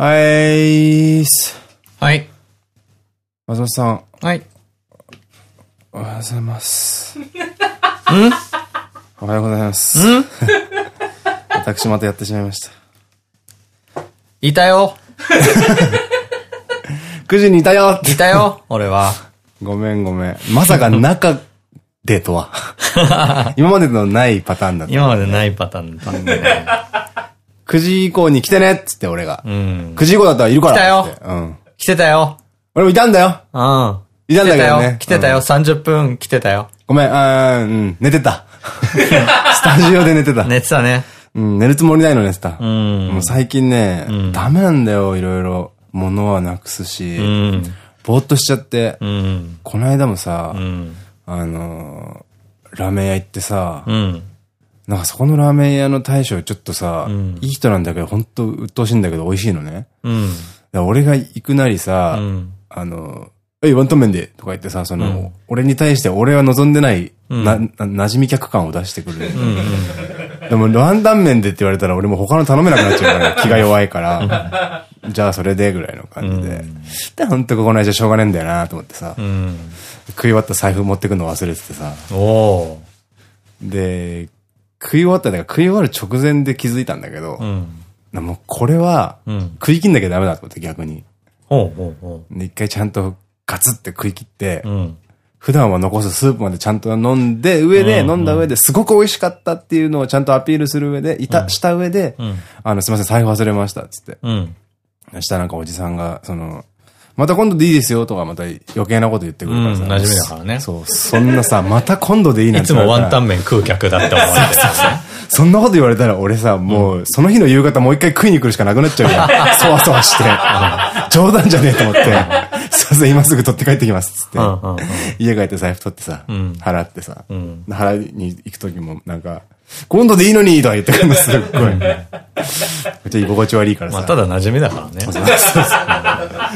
はい。はい。松本さん、はい。おはようございます。ん？おはようございます。ん？私またやってしまいました。いたよ。9時にいたよいたよ。俺は。ごめんごめん。まさか中でとは。今までのないパターンだった。今までないパターンだったんでね。9時以降に来てねっつって俺が。うん。9時以降だったらいるから来たようん。来てたよ。俺もいたんだよ。うん。いたんだけど来てたよね。。来てたよ。30分来てたよ。ごめん、うん、寝てた。スタジオで寝てた。寝てたね。うん、寝るつもりないの寝てた。うん。もう最近ね、ダメなんだよ、いろいろ。物はなくすし、うん。ぼーっとしちゃって、うん。この間もさ、うん。あのー、ラーメン屋行ってさ、うん。なんかそこのラーメン屋の大将ちょっとさ、んいい人なんだけど、ほんと鬱陶しいんだけど美味しいのね。うん。俺が行くなりさ、うん。あの、えい、ワンタン麺でとか言ってさ、その、俺に対して俺は望んでない、な、な馴染み客感を出してくる。でも、ワンタン麺でって言われたら俺も他の頼めなくなっちゃうから、気が弱いから、じゃあそれでぐらいの感じで。で、ほんとここの間しょうがねえんだよなと思ってさ、うん。食い終わった財布持ってくの忘れててさ。で、食い終わった、だから食い終わる直前で気づいたんだけど、うん。なもうこれは、うん。食い切んなきゃダメだと思って逆に。で、一回ちゃんとガツって食い切って、う。うん。普段は残すスープまでちゃんと飲んで、上で、飲んだ上ですごく美味しかったっていうのをちゃんとアピールする上で、いた、した上で、んあの、すいません、財布忘れました、つって。うん。そしたらなんかおじさんが、その、また今度でいいですよとかまた余計なこと言ってくるからさ。うん馴染みだからねそう、そんなさ、また今度でいいなんていつもワンタン麺食う客だって思われてるんですね。そんなこと言われたら俺さ、もう、その日の夕方もう一回食いに来るしかなくなっちゃうよ。そわそわして。冗談じゃねえと思って。すいません、今すぐ取って帰ってきます。つって。家帰って財布取ってさ、ん払ってさ、ん払いに行く時もなんか、今度でいいのにとか言ってくるのすっごい。めっちゃ居心地悪いからまあ、さ。ただ馴染みだからね。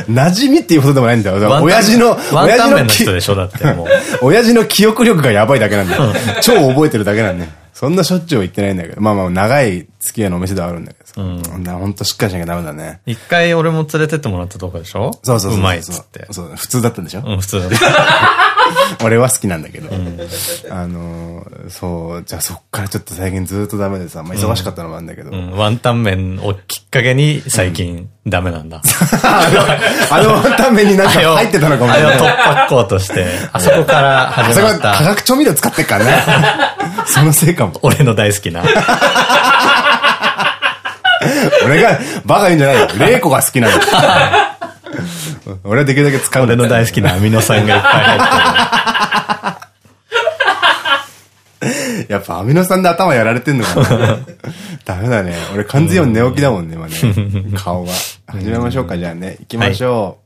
馴染みっていうことでもないんだよ。親父の、親父の人きでしょだってもう。親父の記憶力がやばいだけなんだよ。超覚えてるだけなんだよ。そんなしょっちゅうは言ってないんだけど。まあまあ、長い付き合いのお店ではあるんだけどさ。うん。ほんとしっかりしなきゃダメだね。一回俺も連れてってもらったとこでしょ？そうそうそうそう。うまいっつって。そう、普通だったんでしょ？うん、普通だった。俺は好きなんだけど。あのー、そう、じゃあそっからちょっと最近ずっとダメでさ、まあ忙しかったのもあるんだけど。うん、ワンタン麺をきっかけに最近ダメなんだ。あのワンタン麺になんか入ってたのかもしれない。あれを突破口として、あそこからあ始まった、学調味料使ってっからね。そのせいかも。俺の大好きな。俺がバカ言うんじゃないよ。玲子が好きなの。俺はできるだけ使うんだ俺の大好きなアミノ酸がいっぱい入ってやっぱアミノ酸で頭やられてんのかなダメだね。俺完全に寝起きだもんね、今ね。顔が。始めましょうか、じゃあね。行きましょう。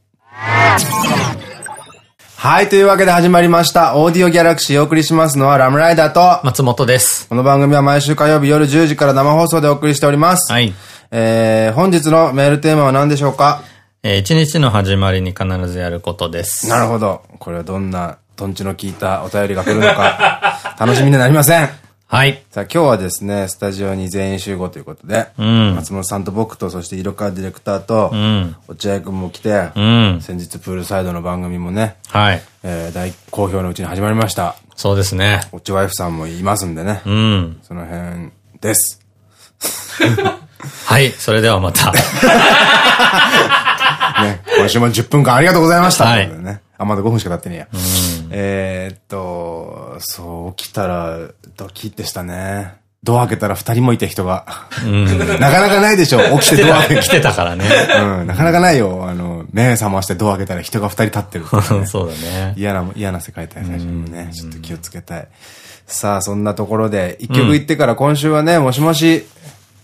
はい、というわけで始まりました。オーディオギャラクシーお送りしますのはラムライダーと、る。松本です。この番組は毎週火曜日夜10時から生放送でお送りしております。はい。えー、本日のメールテーマは何でしょうか？えー一日の始まりに必ずやることです。なるほど。これはどんな、トンチの効いたお便りが来るのか、楽しみになりません。はい。さあ今日はですね、スタジオに全員集合ということで、ん松本さんと僕と、そして色川ディレクターと、うん。落合くんも来て、うん。先日プールサイドの番組もね、はい。えー大好評のうちに始まりました。そうですね。落合さんもいますんでね、うん。その辺です。はい。それではまた。ね、今週も10分間ありがとうございました。はいね。あ、まだ5分しか経ってねえや。えーっと、そう、起きたら、ドキッてしたね。ドア開けたら2人もいた人が。なかなかないでしょ。起きてドア開け来てたからね。うん、なかなかないよ。あの、目覚ましてドア開けたら人が2人立ってる そうだね。嫌な、嫌な世界体最初にね。ちょっと気をつけたい。さあ、そんなところで、一曲言ってから今週はね、もしもし、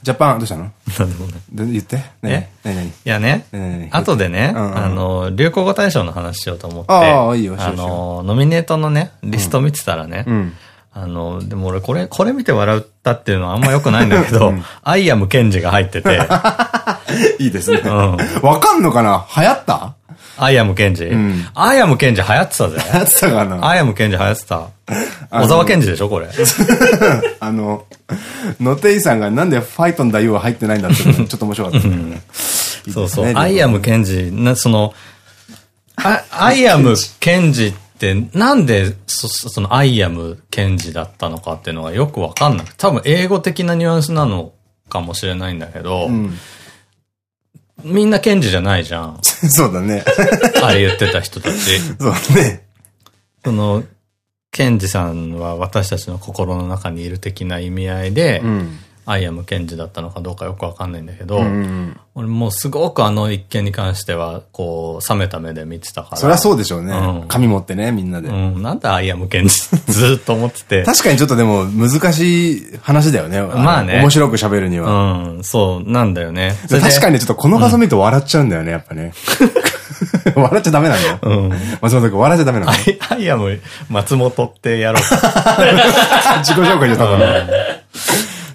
ジャパン、どうしたの？なんでもない。で言って。何え？何？何？いやね。後でね、あの、流行語大賞の話しようと思って、ああいいよ。あの、ノミネートのね、リスト見てたらね、うん。あの、でも俺これ、これ見て笑ったっていうのはあんま良くないんだけど、アイアムケンジが入ってて、いいですね。ん。わかんのかな？流行った？アイアムケンジんアイアムケンジ流行ってたぜ。流行ってたかな？アイアムケンジ流行ってた。小沢健二でしょこれ。あの、野手井さんがなんでファイトンだよは入ってないんだってちょっと面白かったね。そうそう。アイアムケンジ、な、その、あアイアムケンジってなんでそそのアイアムケンジだったのかっていうのがよくわかんなく多分英語的なニュアンスなのかもしれないんだけど、うんみんな検事じゃないじゃん。そうだね。あれ言ってた人たち。そうね。その、検事さんは私たちの心の中にいる的な意味合いで、うん、I am Kenjiだったのかどうかよくわかんないんだけど、俺もうすごくあの一件に関しては、こう、冷めた目で見てたから。そりゃそうでしょうね。うん、紙持ってね、みんなで。うん、なんで I am Kenji ずっと思ってて。確かにちょっとでも難しい話だよね。まあね。面白く喋るには。うん、そう、なんだよね。確かにちょっとこの画像見ると笑っちゃうんだよね、やっぱね。笑っちゃダメなんだよ。うん。松本君、笑っちゃダメなの？I am 松本ってやろう。自己紹介じゃ多分。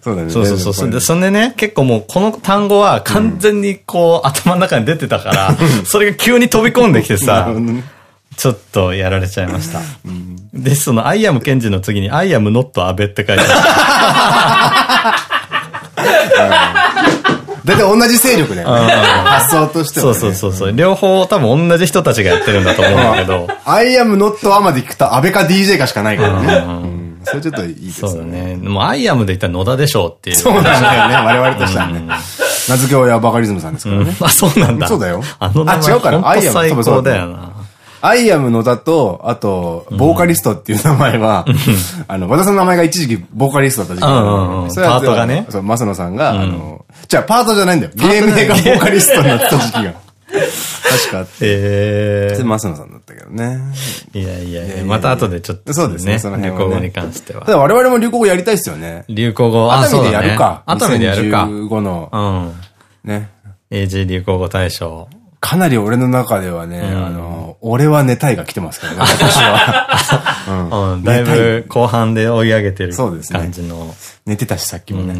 そうだね。そうそうそう。で、そんでね、結構もうこの単語は完全にこう、頭の中に出てたから、それが急に飛び込んできてさ、ちょっとやられちゃいました。で、その、 I am Kenjiの次に、 I am not Abeって書いてある。大体同じ勢力だよね。発想としては。そうそうそう。両方多分同じ人たちがやってるんだと思うんだけど。 I am not Aまで行くと、アベか DJ かしかないからね。それちょっといいですね。そうだね。もう I amで言ったら野田でしょうっていう。そうなんだよね。我々としてはね。名付け親バカリズムさんですからね。あ、そうなんだ。そうだよ。あの名前。あ、違うから。アイアム最高だよな。アイアム野田と、あと、ボーカリストっていう名前は、あの、和田さんの名前が一時期ボーカリストだった時期パートがね。そう、マスノさんが、あの、じゃあパートじゃないんだよ。芸名がボーカリストになった時期が。確かあって。ええ。マスノさんだったけどね。いやいやいや、また後でちょっと。そうですね、その辺は。流行語に関しては。ただ我々も流行語やりたいっすよね。流行語、熱海でやるか。熱海でやるか。2015の。うん。ね。AG 流行語大賞。かなり俺の中ではね、あの、俺は寝たいが来てますからね、私は。うん。だいぶ後半で追い上げてる感じの。寝てたし、さっきもね。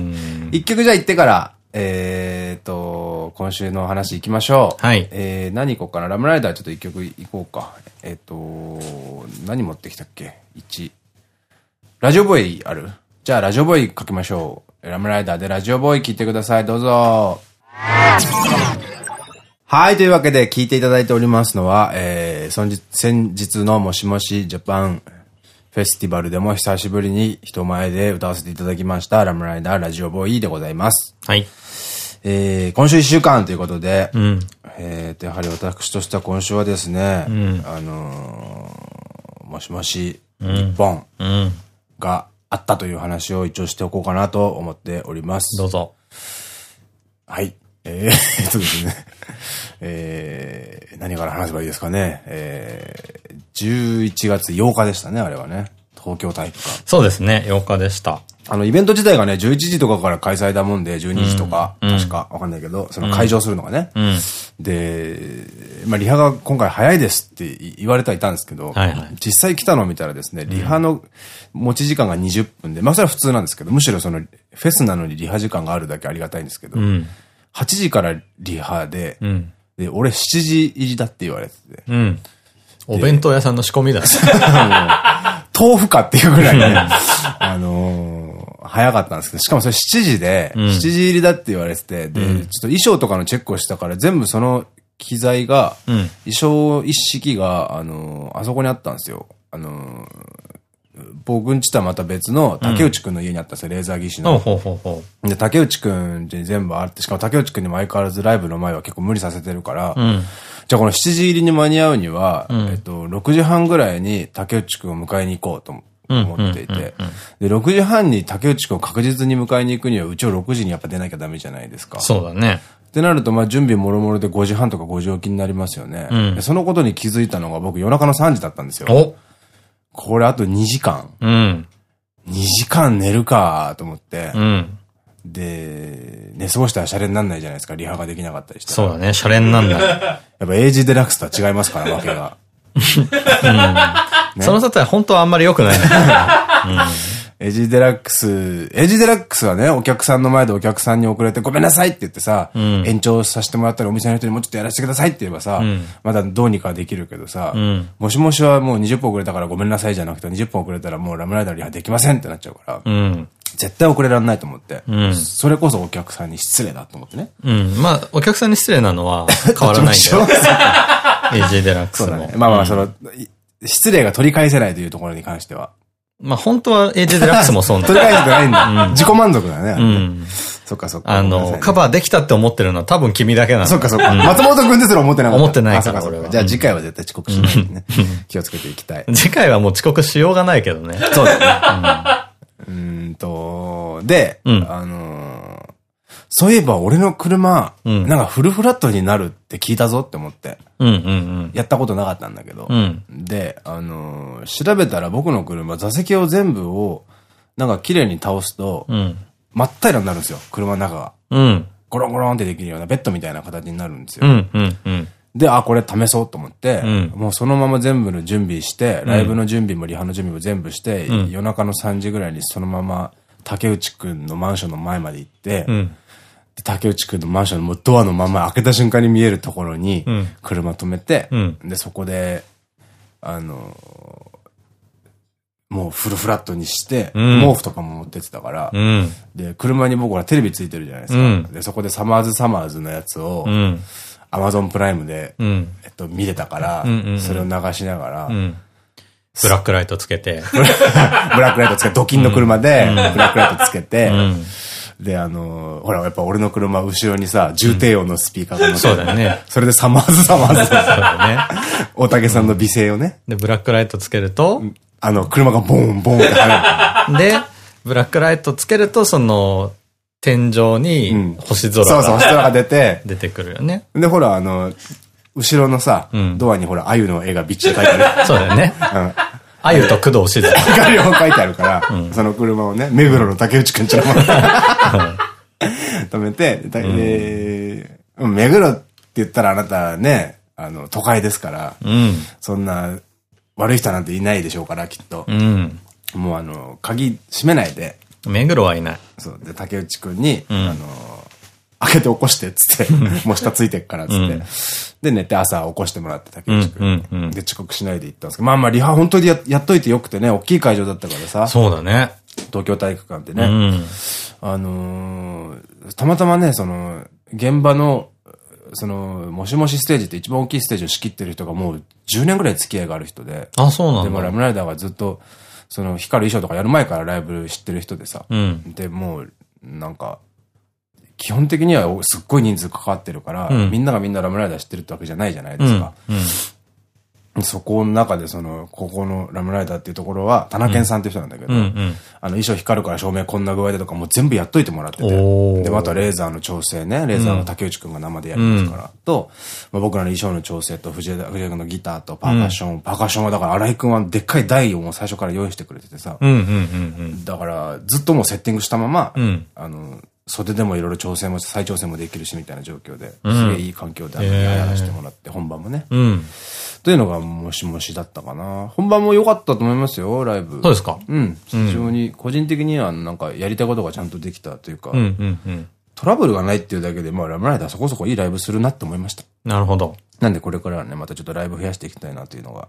一曲じゃあ行ってから、えっと、今週の話行きましょう。はい。えー、何行こうかな？ラムライダーちょっと一曲行こうか。えっと、何持ってきたっけ ?1。ラジオボーイある？じゃあラジオボーイかけましょう。ラムライダーでラジオボーイ聞いてください。どうぞ。はい。というわけで聞いていただいておりますのは、えー、先日のもしもしジャパンフェスティバルでも久しぶりに人前で歌わせていただきましたラムライダーラジオボーイでございます。はい。えー、今週一週間ということで、うん、えー、やはり私としては今週はですね、うん、あのー、もしもし、日本があったという話を一応しておこうかなと思っております。どうぞ。はい。えー、そうですね。えー、何から話せばいいですかね。えー、11月8日でしたね、あれはね。東京体育館。そうですね、8日でした。あの、イベント自体がね、11時とかから開催だもんで、12時とか、うん、確か、わかんないけど、その会場するのがね。うん、で、まあ、リハが今回早いですって言われてはいたんですけど、はいはい、実際来たのを見たらですね、リハの持ち時間が20分で、まあ、それは普通なんですけど、むしろその、フェスなのにリハ時間があるだけありがたいんですけど、うん、8時からリハで、で、俺7時入りだって言われてて、お弁当屋さんの仕込みだ。豆腐かっていうぐらいね、あのー、早かったんですけど、しかもそれ7時で、うん、7時入りだって言われてて、で、うん、ちょっと衣装とかのチェックをしたから、全部その機材が、うん、衣装一式が、あのー、あそこにあったんですよ。あのー、僕んちとはまた別の竹内くんの家にあったんですよ、レーザー技師の。で、竹内くんに全部あって、しかも竹内くんにも相変わらずライブの前は結構無理させてるから、じゃあこの7時入りに間に合うには、うん、えっと、6時半ぐらいに竹内くんを迎えに行こうと思っていて、で、6時半に竹内くんを確実に迎えに行くには、うちを6時にやっぱ出なきゃダメじゃないですか。そうだね。ってなると、まあ準備もろもろで5時半とか5時起きになりますよね。うん、そのことに気づいたのが僕夜中の3時だったんですよ。これあと2時間。うん、2時間寝るかと思って。うんで、寝過ごしたらシャレになんないじゃないですか。リハができなかったりして。そうだね、シャレになんない。やっぱエイジデラックスとは違いますから、わけが。うん、その例え本当はあんまり良くない、ね。エジデラックス、エジデラックスはね、お客さんの前でお客さんに遅れてごめんなさいって言ってさ、うん、延長させてもらったらお店の人にもうちょっとやらせてくださいって言えばさ、うん、まだどうにかできるけどさ、うん、もしもしはもう20分遅れたからごめんなさいじゃなくて20分遅れたらもう RAM RIDER リハできませんってなっちゃうから、絶対遅れられないと思って。うん、それこそお客さんに失礼だと思ってね。うん。まあ、お客さんに失礼なのは 変わらないんだよ。AG デラックスも。ね。まあまあ、その、失礼が取り返せないというところに関しては。まあ本当は AJ デラックスもそうなんだ。取り返せてないんだ。自己満足だね。うん。そっかそっか。あの、カバーできたって思ってるのは多分君だけなんだ。そっかそっか。松本くんですら思ってなかった。思ってないから。じゃあ次回は絶対遅刻しないでね。気をつけていきたい。次回はもう遅刻しようがないけどね。そうだね。うんと、で、あの、そういえば俺の車、なんかフルフラットになるって聞いたぞって思って。やったことなかったんだけど。うん、で、あのー、調べたら僕の車、座席を全部を、なんか綺麗に倒すと、うん、真っ平らになるんですよ、車の中が。うん、ゴロンゴロンってできるようなベッドみたいな形になるんですよ。で、あ、これ試そうと思って、うん、もうそのまま全部の準備して、ライブの準備もリハの準備も全部して、うん、夜中の3時ぐらいにそのまま竹内くんのマンションの前まで行って、うん竹内くんのマンションのドアのまま開けた瞬間に見えるところに、車止めて、うん、で、そこで、あのもうフルフラットにして、うん、毛布とかも持ってってたから、うん、で、車に僕らテレビついてるじゃないですか。うん、で、そこでサマーズサマーズのやつを、アマゾンプライムで、えっと、見れたから、それを流しながら、ブラックライトつけて。ブラックライトつけて、ドキンの車で、ブラックライトつけて、で、あの、ほら、やっぱ俺の車、後ろにさ、重低音のスピーカーが、うん、そうだよね。それでサマーズサマーズ。そうだね。大竹さんの美声をね。で、ブラックライトつけると、あの、車がボンボンって跳ねる。で、ブラックライトつけると、その、天井に星空が、そうそう、星空が出て、出てくるよね。で、ほら、あの、後ろのさ、ドアにほら、鮎の絵がビッチリ描いてある。そうだよね。うん。あゆと工藤静香。両方書いてあるから、その車をね、目黒の竹内くんちの前止めて、で、目黒って言ったらあなたね、あの、都会ですから、そんな悪い人なんていないでしょうから、きっと。もうあの、鍵閉めないで。目黒はいない。そう。で、竹内くんに、あの、開けて起こして、つって、もう下ついてっから、つって。で、寝て朝起こしてもらって、竹内くん。で、遅刻しないで行ったんですけど、まあまあ、リハ本当にややっといてよくてね、大きい会場だったからさ。そうだね。東京体育館ってね。うん、あのー、たまたまね、その、現場の、その、もしもしステージって一番大きいステージを仕切ってる人がもう10年ぐらい付き合いがある人で。あ、そうなんだ。でもラムライダーがずっと、その、光る衣装とかやる前からライブ知ってる人でさ。うん、で、もう、なんか、基本的にはすっごい人数関わってるから、うん、みんながみんなラムライダー知ってるってわけじゃないじゃないですか。うん。そこの中でその、ここのラムライダーっていうところは、田中さんっていう人なんだけど、あの、衣装光るから照明こんな具合でとかも全部やっといてもらってて、で、またレーザーの調整ね、レーザーの竹内くんが生でやりますから、と、まあ、僕らの衣装の調整と藤枝、藤枝君のギターとパーカッション、パーカッションはだから荒井くんはでっかい台をもう最初から用意してくれててさ、だからずっともうセッティングしたまま、あの、袖でもいろいろ調整も、再調整もできるしみたいな状況で、すげえいい環境でやらせてもらって、本番もね。うん。というのが、もしもしだったかな。本番も良かったと思いますよ、ライブ。そうですか？うん。非常に、個人的にはなんかやりたいことがちゃんとできたというか、トラブルがないっていうだけで、まあ、ラムライダーそこそこいいライブするなって思いました。なるほど。なんでこれからはね、またちょっとライブ増やしていきたいなというのが、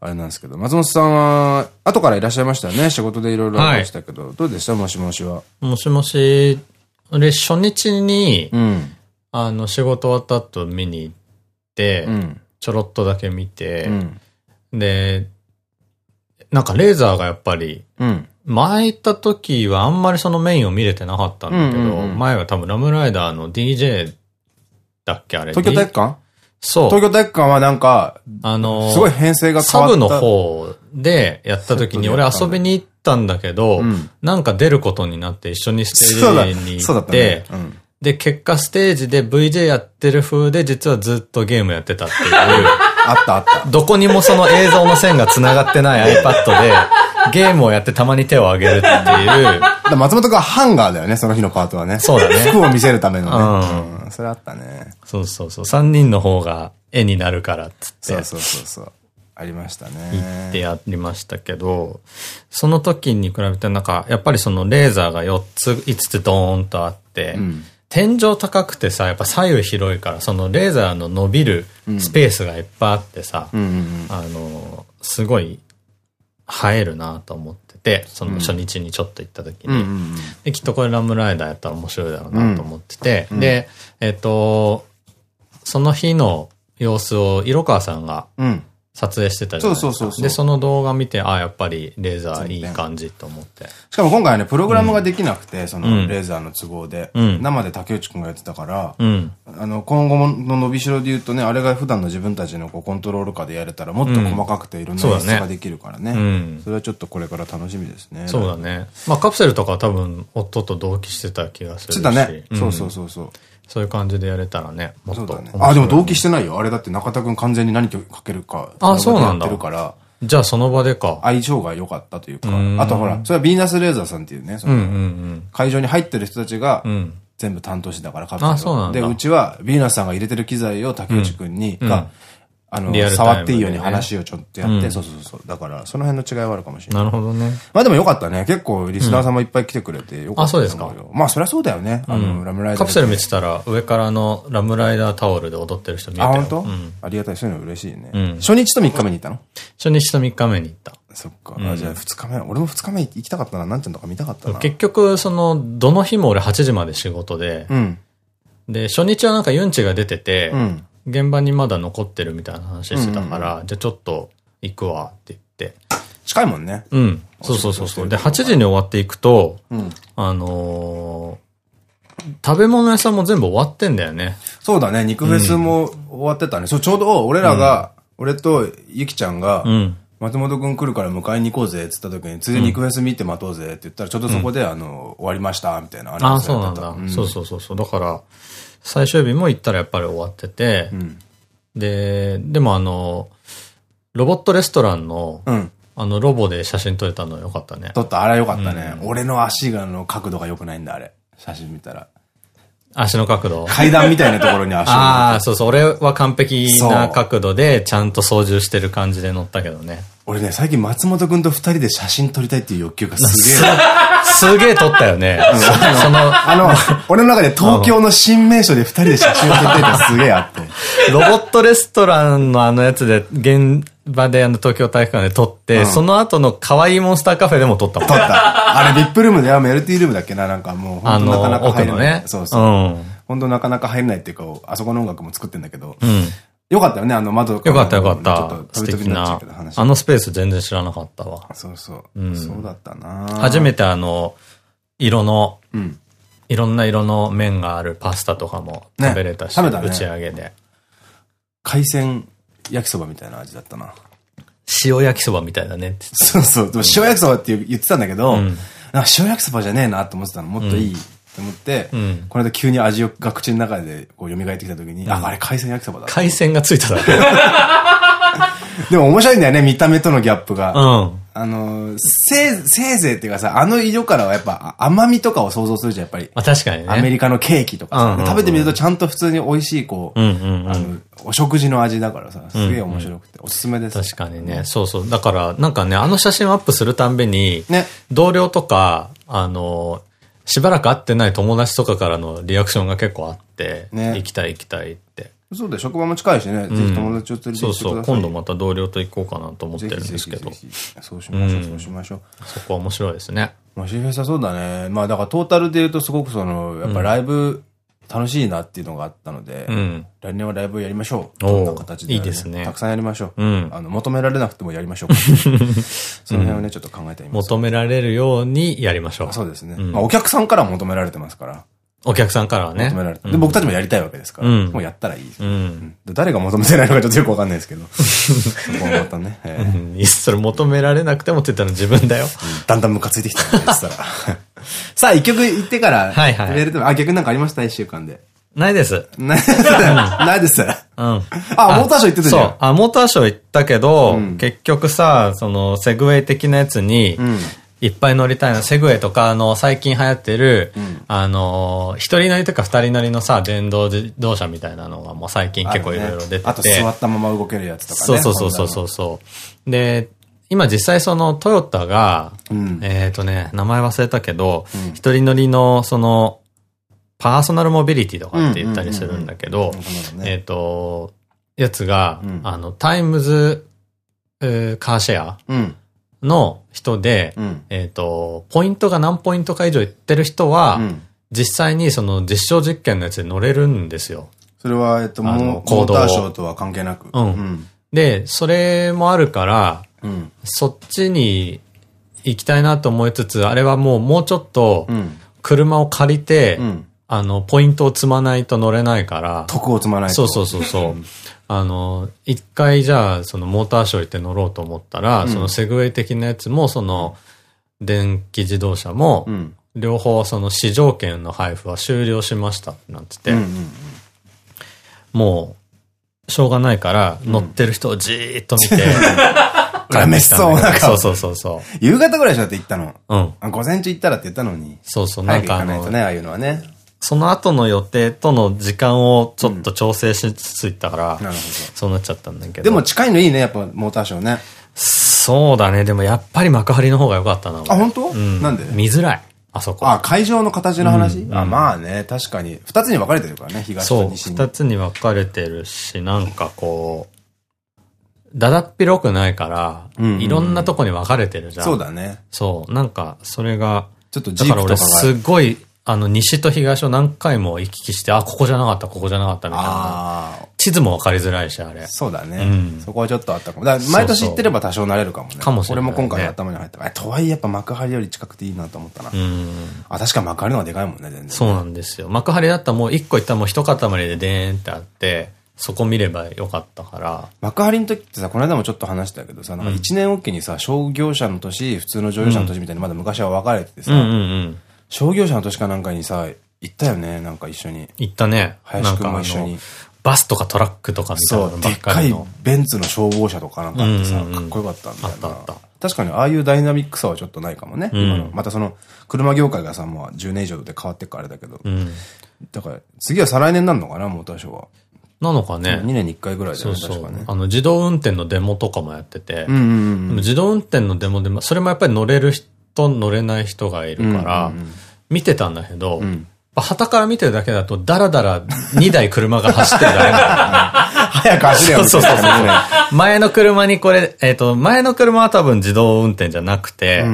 あれなんですけど、松本さんは、後からいらっしゃいましたよね。仕事でいろいろありましたけど、はい、どうでした？もしもしは。もしもし、で、初日に、うん、あの、仕事終わった後見に行って、うん、ちょろっとだけ見て、うん、で、なんかレーザーがやっぱり、前行った時はあんまりそのメインを見れてなかったんだけど、前は多分ラムライダーの DJ だっけあれ？東京体育館？そう。東京体育館はなんか、あの、すごい編成が変わった。サブの方でやった時に俺遊びに行ったんだけど、うん、なんか出ることになって一緒にステージに行って、で、結果ステージで VJ やってる風で実はずっとゲームやってたっていう。あったあった。どこにもその映像の線が繋がってない iPad で、ゲームをやってたまに手を上げるっていう。松本君はハンガーだよね、その日のパートはね。そうだね。服を見せるためのね。うん。それあったね。そうそうそう。3人の方が絵になるからっつって。そうそうそうそう。ありましたね。行ってやりましたけど、その時に比べてなんか、やっぱりそのレーザーが4つ、5つドーンとあって、うん、天井高くてさ、やっぱ左右広いから、そのレーザーの伸びるスペースがいっぱいあってさ、あの、すごい映えるなと思ってて、その初日にちょっと行った時に。で、きっとこれラムライダーやったら面白いだろうなと思ってて、で、えっと、その日の様子を色川さんが、撮影してたじゃないですか。そうそうそうで、その動画見て、ああ、やっぱりレーザーいい感じと思って。しかも今回はね、プログラムができなくて、うん、そのレーザーの都合で、うん、生で竹内くんがやってたから、うん、あの、今後の伸びしろで言うとね、あれが普段の自分たちのこうコントロール下でやれたら、もっと細かくていろんな演出ができるからね。それはちょっとこれから楽しみですね。そうだね。まあカプセルとか多分、夫と同期してた気がするし。してたね。そうそうそうそう。そういう感じでやれたらね、もっと、ね。あ、でも同期してないよ。あれだって中田くん完全に何曲かけるか。あ、そうなんだ。るから。じゃあその場でか。相性が良かったというか。あとほら、それはビーナスレーザーさんっていうね、その、会場に入ってる人たちが、全部担当してたから、カプセル。あ、そうなんだ。で、うちは、ビーナスさんが入れてる機材を竹内くんに、が、あの、触っていいように話をちょっとやって、そうそうそう。だから、その辺の違いはあるかもしれない。なるほどね。まあでもよかったね。結構、リスナーさんもいっぱい来てくれてよかった。あ、そうですか。まあそりゃそうだよね。あの、ラムライダー。カプセル見てたら、上からのラムライダータオルで踊ってる人見てたあ、本当？ありがたい。そういうの嬉しいね。初日と3日目に行ったの？初日と3日目に行った。そっか。じゃあ2日目、俺も2日目行きたかったな。なんちゃんとか見たかったな。結局、その、どの日も俺8時まで仕事で、で、初日はなんかユンチが出てて、現場にまだ残ってるみたいな話してたから、じゃあちょっと行くわって言って。近いもんね。うん。そうそうそうそう。で、8時に終わっていくと、うん、あのー、食べ物屋さんも全部終わってんだよね。そうだね。肉フェスも終わってたね。そう、ちょうど俺らが、うん、俺とゆきちゃんが、うん松本くん来るから迎えに行こうぜって言った時に、ついで肉フェス見て待とうぜって言ったら、ちょっとそこで、あの、終わりました、みたいな。ああ、そうなんだ。そうそうそうそう。だから、最終日も行ったらやっぱり終わってて、うん、で、でもあの、ロボットレストランの、うん、あの、ロボで写真撮れたのよかったね。撮った、あれよかったね。うん、俺の足がの角度が良くないんだ、あれ。写真見たら。足の角度階段みたいなところに足を。ああ、そうそう。俺は完璧な角度でちゃんと操縦してる感じで乗ったけどね。俺ね、最近松本くんと二人で写真撮りたいっていう欲求がすげえ。すげえ撮ったよね。その、あの、俺の中で東京の新名所で二人で写真を撮ってすげえあって。ロボットレストランのあのやつで、現場であの東京体育館で撮って、うん、その後の可愛いモンスターカフェでも撮ったもん。撮った。あれ、ビップルームで、あ、メルティールームだっけ？な、なんかもう、本当なかなか入れない。ね、そうそう。うん、本当なかなか入れないっていうか、あそこの音楽も作ってんだけど、うん、よかったよね、あの窓よかったよかった。素敵な。あのスペース全然知らなかったわ。そうそう。うん、そうだったな初めてあの、色の、うん、いろんな色の麺があるパスタとかも食べれたし、ね、打ち上げで。海鮮焼きそばみたいな味だったな。塩焼きそばみたいだねってそうそう。でも塩焼きそばって言ってたんだけど、うん、塩焼きそばじゃねえなって思ってたの。もっといい。と思って、うん、この間急に味が口の中でこう蘇ってきた時に、うん、あ、あれ海鮮焼きそばだ。海鮮がついただけ。でも面白いんだよね、見た目とのギャップが。うん。あの、せい、せいぜいっていうかさ、あの色からはやっぱ甘みとかを想像するじゃん、やっぱり。あ、確かにね。アメリカのケーキとかさ。食べてみるとちゃんと普通に美味しい、こう、あの、お食事の味だからさ、すげえ面白くて、おすすめです。確かにね。そうそう。だから、なんかね、あの写真をアップするたんびに、ね。同僚とか、あの、しばらく会ってない友達とかからのリアクションが結構あって、ね。行きたい行きたいって。そうだ職場も近いしね。ぜひ友達を連れてそうそう、今度また同僚と行こうかなと思ってるんですけど。そうしましょう、そうしましょう。そこは面白いですね。まあ、シーフェスはそうだね。まあ、だからトータルで言うとすごくその、やっぱライブ楽しいなっていうのがあったので、来年はライブやりましょう。どんな形で。いいですね。たくさんやりましょう。あの、求められなくてもやりましょう。その辺をね、ちょっと考えてみます。求められるようにやりましょう。そうですね。まあ、お客さんから求められてますから。お客さんからはね。求められた。で、僕たちもやりたいわけですから。もうやったらいい。誰が求めてないのかちょっとよくわかんないですけど。そこはまたね。それ求められなくてもって言ったの自分だよ。だんだんムカついてきたね、したら。さあ、一曲言ってから、はいはい。あ、逆なんかありました？一週間で。ないです。ないです。ないです。うん。あ、モーターショー行ってたじゃん。そう。あ、モーターショー行ったけど、結局さ、その、セグウェイ的なやつに、いっぱい乗りたいな。セグウェイとか、あの、最近流行ってる、うん、あの、一人乗りとか二人乗りのさ、電動自動車みたいなのがもう最近結構いろいろ出てて。あ、ね。あと座ったまま動けるやつとかね。そうそうそうそうそうで、今実際そのトヨタが、うん、えっとね、名前忘れたけど、一、うん、人乗りのその、パーソナルモビリティとかって言ったりするんだけど、えっと、やつが、あの、タイムズ、カーシェア、の人で、えっと、ポイントが何ポイントか以上いってる人は、実際にその実証実験のやつで乗れるんですよ。それは、えっと、モーターショーとは関係なく。うん。で、それもあるから、うん、そっちに行きたいなと思いつつ、あれはもうもうちょっと、車を借りて、うん、あの、ポイントを積まないと乗れないから。徳を積まないと。そうそうそうそう。あの、一回じゃあ、そのモーターショー行って乗ろうと思ったら、うん、そのセグウェイ的なやつも、その、電気自動車も、両方その市場券の配布は終了しましたなんつって、もう、しょうがないから乗ってる人をじーっと見て、めしそうな顔。そうそうそう。夕方ぐらいしょって言ったの。うん。午前中行ったらって言ったのに。そうそう、なんかあの、ね、ああいうのはね。その後の予定との時間をちょっと調整しつついったから、なるほど。そうなっちゃったんだけど。でも近いのいいね、やっぱモーターショーね。そうだね。でもやっぱり幕張の方が良かったな。あ、本当？うん。なんで？見づらい。あそこ。あ、会場の形の話、あ、まあね、確かに。二つに分かれてるからね、東と西に。そう、二つに分かれてるし、なんかこう、だだっ広くないから、いろんなとこに分かれてるじゃん。そうだね。そう。なんか、それが、ちょっとだから俺すごい、あの、西と東を何回も行き来して、あ、ここじゃなかった、ここじゃなかったみたいな。地図も分かりづらいし、あれ。そうだね。うん、そこはちょっとあったかも。だ毎年行ってれば多少慣れるかもね。かもしれない、ね。俺も今回頭に入った。とはいえやっぱ幕張より近くていいなと思ったな。うん。あ、確か幕張の方がでかいもんね、全然、ね。そうなんですよ。幕張だったらもう一個行ったらもう一塊ででーんってあって、そこ見ればよかったから。幕張の時ってさ、この間もちょっと話したけどさ、なんか一年おきにさ、商業者の年、普通の乗用車の年みたいにまだ昔は分かれててさ、商業者の年かなんかにさ、行ったよね、なんか一緒に。行ったね。林くんも一緒に。バスとかトラックとかみたいなのばっかりでっかいベンツの消防車とかなんかあってさ、かっこよかったんだよな。あったあった。確かにああいうダイナミックさはちょっとないかもね。うん、またその、車業界がさ、もう10年以上で変わってくからあれだけど。うん、だから、次は再来年になるのかな、モーターショーは。なのかね。2年に1回ぐらいだよね、確かね。あの、自動運転のデモとかもやってて、自動運転のデモで、それもやっぱり乗れる人、乗れない人がいるから、見てたんだけど、旗から見てるだけだと、だらだら2台車が走ってるだけだ 早く走れよそうそうそう。前の車にこれ、えっ、と、前の車は多分自動運転じゃなくて、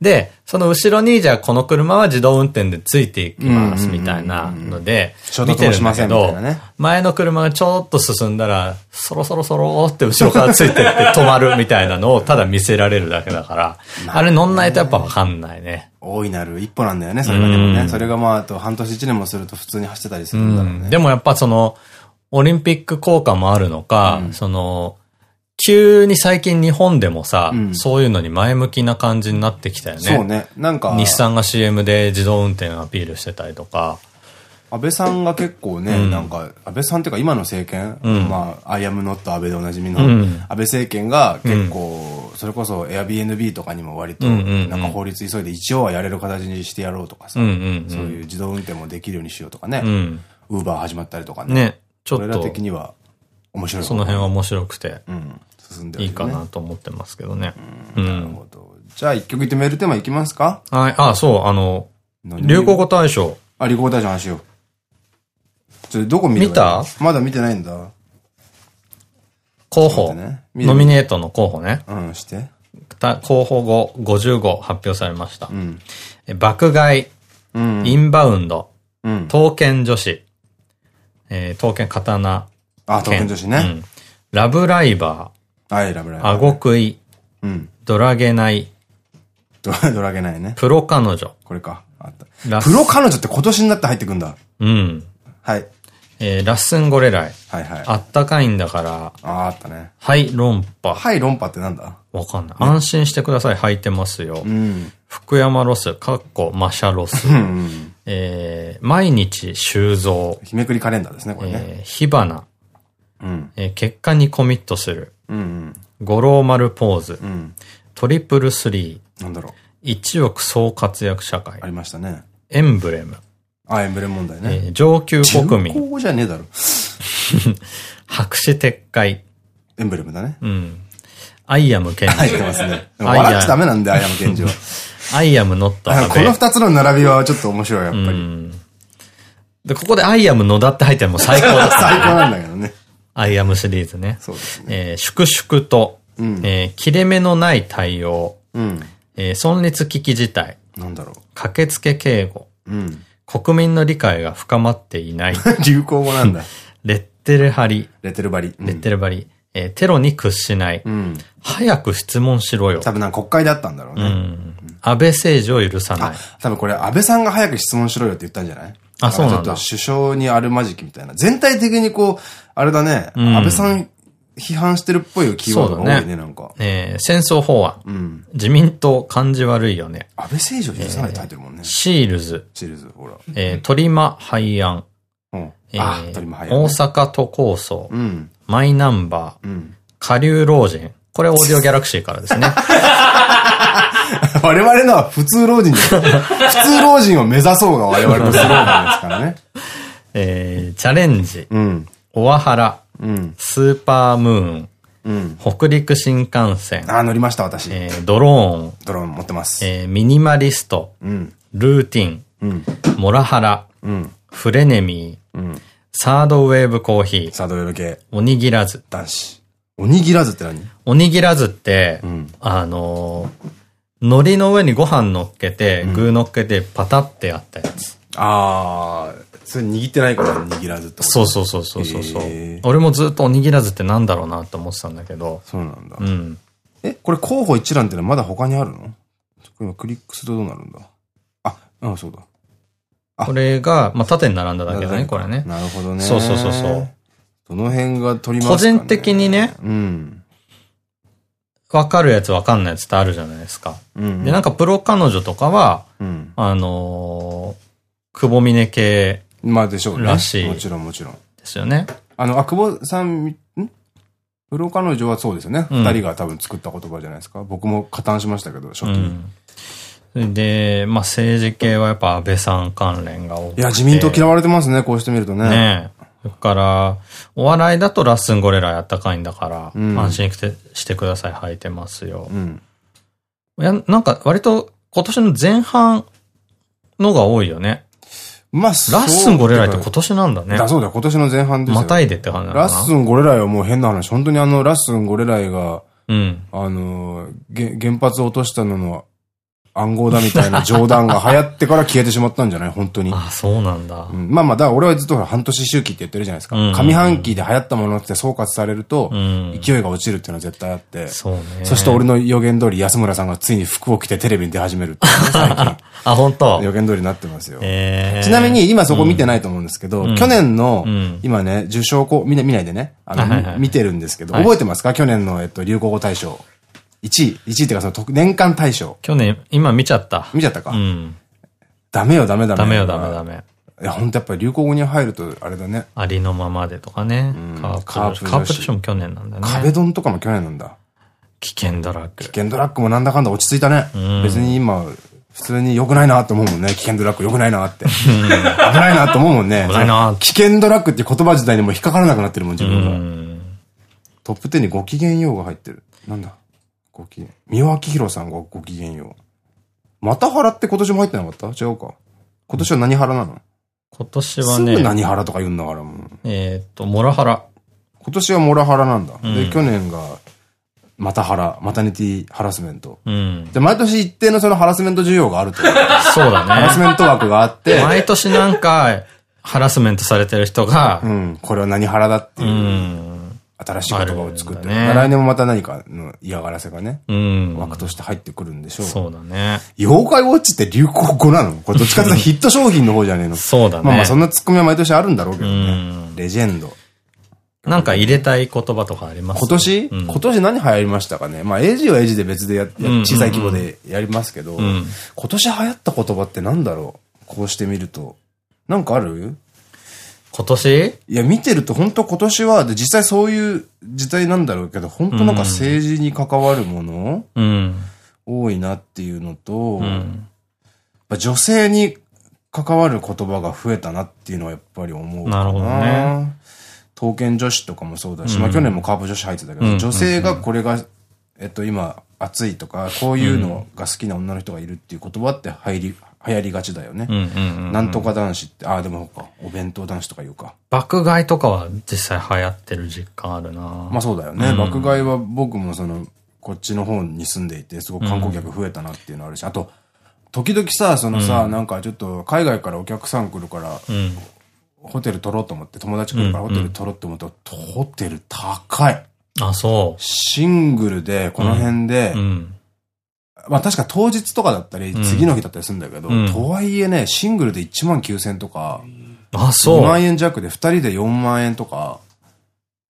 で、その後ろに、じゃあこの車は自動運転でついていきますみたいなので、見てるんだけど、前の車がちょっと進んだら、そろそろそろって後ろからついてって止まるみたいなのをただ見せられるだけだから、あれ乗んないとやっぱわかんないね。大いなる一歩なんだよね、それがでもね。それがまあ、あと半年一年もすると普通に走ってたりするんだろうね。でもやっぱその、オリンピック効果もあるのか、その、急に最近日本でもさ、うん、そういうのに前向きな感じになってきたよね。そうね。なんか。日産が CM で自動運転アピールしてたりとか。安倍さんが結構ね、うん、なんか、安倍さんっていうか今の政権、うん、まあ、アイアムノット安倍でおなじみの、安倍政権が結構、それこそ Airbnb とかにも割と、なんか法律急いで一応はやれる形にしてやろうとかさ、そういう自動運転もできるようにしようとかね、ウーバー始まったりとかね。ね、ちょっと。これら的には面白い。その辺は面白くて。うん進んでいいかなと思ってますけどね。なるほど。じゃあ一曲いってメールテーマいきますか？はい。あ、そう、あの、流行語大賞。あ、流行語大賞の話よ。ちょ、どこ見見た？まだ見てないんだ。候補。ね、ノミネートの候補ね。うん、して。候補後55発表されました。うん、爆買い、うん、インバウンド、うん、刀剣女子、えー、刀剣刀。あ、刀剣女子ね、うん。ラブライバー、はい、ラブライブ。顎クイ。うん。ドラゲナイ。ドラゲナイね。プロ彼女。これか。あった。プロ彼女って今年になって入ってくんだ。うん。はい。えー、ラッスンゴレライ。はいはい。あったかいんだから。ああ、あったね。はい、論破。はい、論破ってなんだ？わかんない。安心してください、履いてますよ。うん。福山ロス、かっこ、ましゃロス。うん。えー、毎日修造。日めくりカレンダーですね、これね。えー、火花。うん。えー、結果にコミットする。五郎丸ポーズ。うん、トリプルスリー。なんだろう。一億総活躍社会。ありましたね。エンブレム。あ、エンブレム問題ね。えー、上級国民。高じゃねえだろ。白紙撤回。エンブレムだね。うん。アイアムケンジ。入ってますね。笑っちゃダメなんで、アイアムケンジは。アイアムノットこの二つの並びはちょっと面白い、やっぱり。で、ここで I am 野田って入っても最高だ、最高なんだけどね。 I am シリーズね。そうですね。えー、粛々と、うん、えー、切れ目のない対応。うん。えー、存立危機事態。なんだろう。駆けつけ警護。うん。国民の理解が深まっていない。流行語なんだ。レッテル張り。レッテル張り。レッテル張り。えー、テロに屈しない。うん、早く質問しろよ。多分なんか国会であったんだろうね。うん、安倍政治を許さない。多分これ安倍さんが早く質問しろよって言ったんじゃない？あ、そうなんだ。首相にあるまじきみたいな。全体的にこう、あれだね、うん、安倍さん批判してるっぽいキーワードが多いね、ねなんか。えー、戦争法案。うん、自民党感じ悪いよね。安倍政治を許さないタイトルもんね。えー、 SEALDs。SEALDs、ほら。えー、とりま廃案。うん。えー、あ、とりま廃案、大阪都構想。うん。マイナンバー。うん。下流老人。これオーディオギャラクシーからですね。我々のは普通老人じゃ普通老人を目指そうが我々のスローガンですからね。えー、チャレンジ。うん。オワハラ。うん。スーパームーン。うん、北陸新幹線。あ、乗りました、私。えー、ドローン。ドローン持ってます。えー、ミニマリスト。うん、ルーティン。うん、モラハラ。うん、フレネミー。うん、サードウェーブコーヒー。サードウェーブ系。おにぎらず。男子。おにぎらずって何？おにぎらずって、うん、あのー、海苔の上にご飯乗っけて、具乗っけて、パタってやったやつ。ああ、それ握ってないから握らずってそうそうそうそうそうそう。俺もずっとおにぎらずってなんだろうなって思ってたんだけど。そうなんだ。うん。え、これ候補一覧ってのはまだ他にあるの？今クリックするとどうなるんだ？あ、あ、そうだ。これが、まあ、縦に並んだだけだね、これね。なるほどね。そうそうそうそう。どの辺が取りますか、ね、個人的にね、うん。わかるやつわかんないやつってあるじゃないですか。うん、で、なんかプロ彼女とかは、うん、あのー、くぼみね系まあでしょうね。らしい。もちろんもちろん。ですよね。あの、あ、久保さん、ん？プロ彼女はそうですよね。二、人が多分作った言葉じゃないですか。僕も加担しましたけど、初期に。うん、で、まあ政治系はやっぱ安倍さん関連が多くて。いや、自民党嫌われてますね、こうしてみるとね。ねそれから、お笑いだとラッスンゴレラやったかいんだから、うん、安心してしてください、履いてますよ。うん、いや、なんか割と今年の前半のが多いよね。まあ、ラッスンゴレライって今年なんだね。だそうだ、今年の前半ですよ。またいでって感じラッスンゴレライはもう変な話。本当にあの、ラッスンゴレライが、うん。あの、原発落としたのの暗号だみたいな冗談が流行ってから消えてしまったんじゃない？本当に。あ、そうなんだ。うん、まあまあ、だから俺はずっと半年周期って言ってるじゃないですか。上半期で流行ったものって総括されると、勢いが落ちるっていうのは絶対あって。そうね。そして俺の予言通り安村さんがついに服を着てテレビに出始めるっていうね、最近。あ、本当。予言通りになってますよ。えー、ちなみに今そこ見てないと思うんですけど、うん、去年の、うん、今ね、受賞校、見ないでね、あの、見てるんですけど、覚えてますか？去年の、えっと、流行語大賞。1位。1位っていうかその年間大賞。去年、今見ちゃった。見ちゃったか。うん。ダメよ、ダメダメ。ダメよ、ダメダメ。いや、本当やっぱり流行語に入ると、あれだね。ありのままでとかね。カープ。カープカープ賞も去年なんだね。壁ドンとかも去年なんだ。危険ドラッグ。危険ドラッグもなんだかんだ落ち着いたね。別に今、普通に良くないなと思うもんね。危険ドラッグ良くないなって。危ないなと思うもんね。危ないな危険ドラッグって言葉自体にも引っかからなくなってるもん、自分が。トップ10にご機嫌ようが入ってる。なんだ？ごきげん。三輪明宏さんがご機嫌よう。また原って今年も入ってなかった？違うか。今年は何原なの？今年はね。すぐ何原とか言うんだからもう。えっと、モラハラ。今年はモラハラなんだ。うん、で、去年が、またハラ、マタニティハラスメント。うん。で、毎年一定のそのハラスメント需要があると。そうだね。ハラスメント枠があって。毎年なんか、ハラスメントされてる人が、うん、これは何ハラだっていう。うん新しい言葉を作って、ね、来年もまた何かの嫌がらせがね、うん、枠として入ってくるんでしょう。そうだね。妖怪ウォッチって流行語なの？これどっちかというとヒット商品の方じゃねえの？そうだね。まあまあそんなツッコミは毎年あるんだろうけどね。レジェンド。なんか入れたい言葉とかあります？今年、うん、今年何流行りましたかね？まあ、エイジはエイジで別でや、小さい規模でやりますけど、うん、今年流行った言葉ってなんだろう？こうしてみると。なんかある？今年？いや、見てると本当今年は、で、実際そういう時代なんだろうけど、本当なんか政治に関わるもの、うん、多いなっていうのと、うん、女性に関わる言葉が増えたなっていうのはやっぱり思うかな。なるほどね。刀剣女子とかもそうだし、うん、まあ去年もカープ女子入ってたけど、女性がこれが、えっと今、熱いとか、こういうのが好きな女の人がいるっていう言葉って入り、流行りがちだよね。なんとか男子って、ああ、でもか、お弁当男子とか言うか。爆買いとかは実際流行ってる実感あるなまあそうだよね。うん、爆買いは僕もその、こっちの方に住んでいて、すごく観光客増えたなっていうのあるし、あと、時々さ、そのさ、なんかちょっと海外からお客さん来るから、ホテル取ろうと思って、友達来るからホテル取ろうと思ったら、ホテル高い。あ、そう。シングルで、この辺で、まあ確か当日とかだったり、次の日だったりするんだけど、とはいえね、シングルで1万9000とか、あ、そう。2万円弱で2人で4万円とか、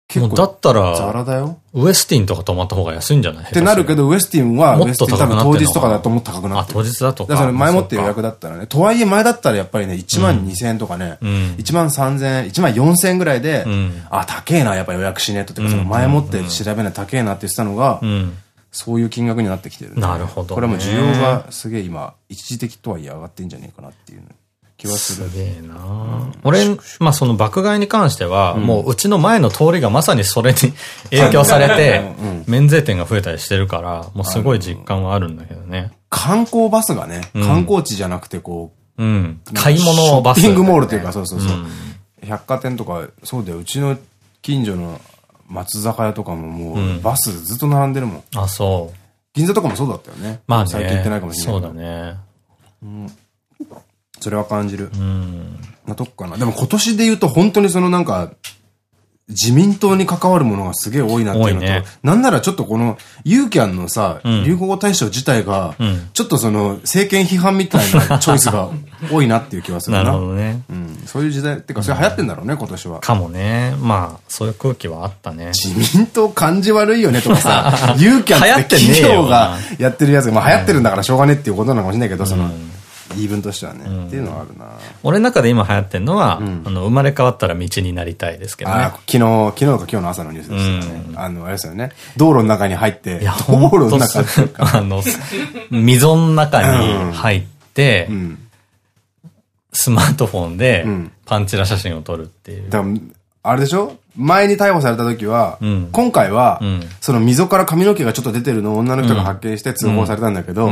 結構。だったら、ザラだよ。ウエスティンとか泊まった方が安いんじゃない？ってなるけど、ウエスティンは、もっと高くな当日とかだともっと高くなってる。あ、当日だとか。だから前もって予約だったらね。とはいえ前だったらやっぱりね、1万2000円とかね、1万3000円、1万4000円ぐらいで、あ、高えな、やっぱ予約しねえとってか、その前もって調べない高えなって言ってたのが、そういう金額になってきてる。なるほど。これも需要がすげえ今、一時的とはいえ上がってんじゃねえかなっていう。気はする。すげえな俺、まあその爆買いに関しては、もううちの前の通りがまさにそれに影響されて、免税店が増えたりしてるから、もうすごい実感はあるんだけどね。観光バスがね、観光地じゃなくてこう、うん。買い物バス。ショッピングモールっていうか、そうそうそう。百貨店とか、そうだよ。うちの近所の松坂屋とかももう、バスずっと並んでるもん。あ、そう。銀座とかもそうだったよね。まあ最近行ってないかもしれない。そうだね。うんそれは感じる。うん。なとこかな。でも今年で言うと本当にそのなんか、自民党に関わるものがすげえ多いなっていうのと、ね、なんならちょっとこの、ユーキャンのさ、うん、流行語大賞自体が、うん、ちょっとその、政権批判みたいなチョイスが 多いなっていう気はするな。なるほどね。うん。そういう時代、ってか、それ流行ってんだろうね、今年は。かもね。まあ、そういう空気はあったね。自民党感じ悪いよねとかさ、ユーキャンって企業がやってるやつが、まあ流行ってるんだからしょうがねっていうことなのかもしれないけど、その、言い分としてはね、うん、っていうのはあるな。俺の中で今流行ってるのは、うん、あの、生まれ変わったら道になりたいですけどね。昨日、昨日か今日の朝のニュースでしたね。うん、あの、あれですよね。道路の中に入って、道路の中。あの、溝の中に入って、スマートフォンで、パンチラ写真を撮るっていう。あれでしょ？前に逮捕された時は、今回は、その溝から髪の毛がちょっと出てるのを女の人が発見して通報されたんだけど、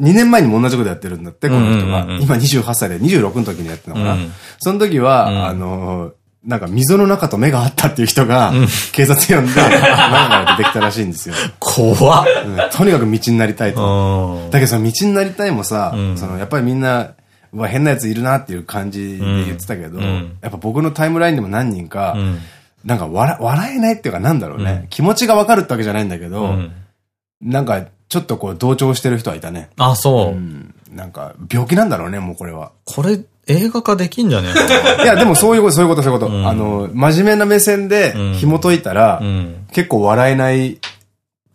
2年前にも同じことやってるんだって、この人が。今28歳で26の時にやってたのかな。その時は、あの、なんか溝の中と目があったっていう人が、警察呼んで、中から出てきたらしいんですよ。怖っ、とにかく道になりたいと。だけどその道になりたいもさ、そのやっぱりみんな、うわ、変なやついるなっていう感じで言ってたけど、やっぱ僕のタイムラインでも何人か、なんか笑笑えないっていうかなんだろうね。気持ちがわかるってわけじゃないんだけど、なんかちょっとこう同調してる人はいたね。あ、そう。うん。なんか、病気なんだろうね、もうこれは。これ、映画化できんじゃねえかな。いや、でもそういうこと、そういうこと、そういうこと。うん、あの、真面目な目線で紐解いたら、うん、結構笑えない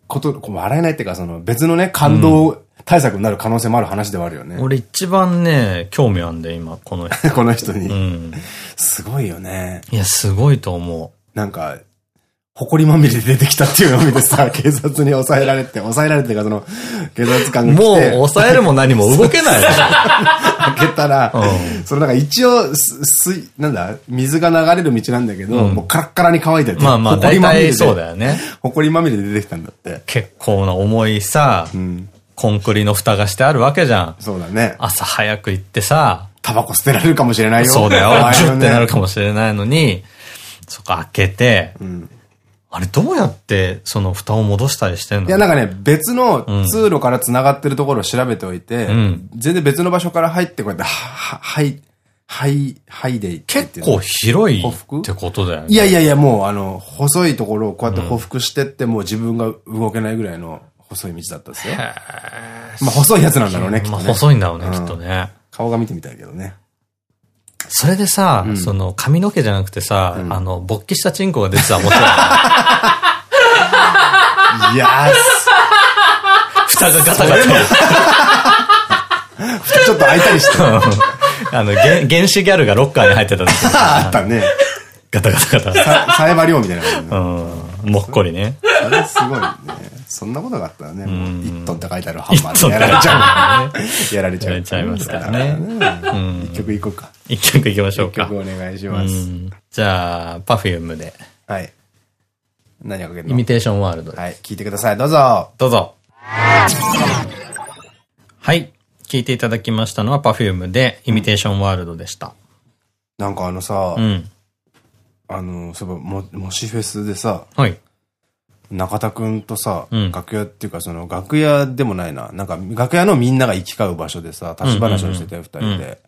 こと、笑えないっていうか、その別のね、感動対策になる可能性もある話ではあるよね。俺一番ね、興味あんで、今、この人。この人に。うん。すごいよね。いや、すごいと思う。なんか、埃まみれで出てきたっていうのを見てさ、警察に抑えられて、抑えられてか、その、警察官が。もう抑えるも何も動けない。開けたら、うん、そのなんか一応、す、なんだ、水が流れる道なんだけど、うん、もうカラッカラに乾いてて。まあまあ、大体そうだよね。埃まみれで出てきたんだって。結構な重いさ、うん、コンクリの蓋がしてあるわけじゃん。そうだね。朝早く行ってさ、タバコ捨てられるかもしれないよ。そうだよ。ジュってなるかもしれないのに、そこ開けて、うんあれどうやってその蓋を戻したりしてんの？いやなんかね、別の通路から繋がってるところを調べておいて、うん、全然別の場所から入ってこうやって、は、はい、はい、はいで結構広いってことだよね。いやいやいや、もうあの、細いところをこうやって匍匐してって、もう自分が動けないぐらいの細い道だったんですよ。まあ細いやつなんだろうね、きっとね。まあ細いんだろうね、きっとね。顔が見てみたいけどね。それでさ、うん、その髪の毛じゃなくてさ、うん、あの、勃起したチンコが出てたら面白い。いやー蓋がガタガタ。蓋 ちょっと開いたりして。あの、原始ギャルがロッカーに入ってた時。あったね。ガタガタガタ。さ、さえば量みたいな。うん。もっこりね。あれすごいね。そんなことがあったらね、もう、1トンって書いてあるハンマーでやられちゃう。やられちゃう。やられちゃいますからね。一曲いこうか。一曲いきましょうか。一曲お願いします。じゃあ、パフュームで。はい。何をかけるの？イミテーションワールドはい、聞いてください。どうぞ。どうぞ。はい。聞いていただきましたのはパフュームで、イミテーションワールドでした。なんかあのさ、うん。あの、そういえば、も、もしフェスでさ、はい。中田くんとさ、楽屋っていうかその楽屋でもないな。なんか楽屋のみんなが行き交う場所でさ、立ち話をしてて二人で。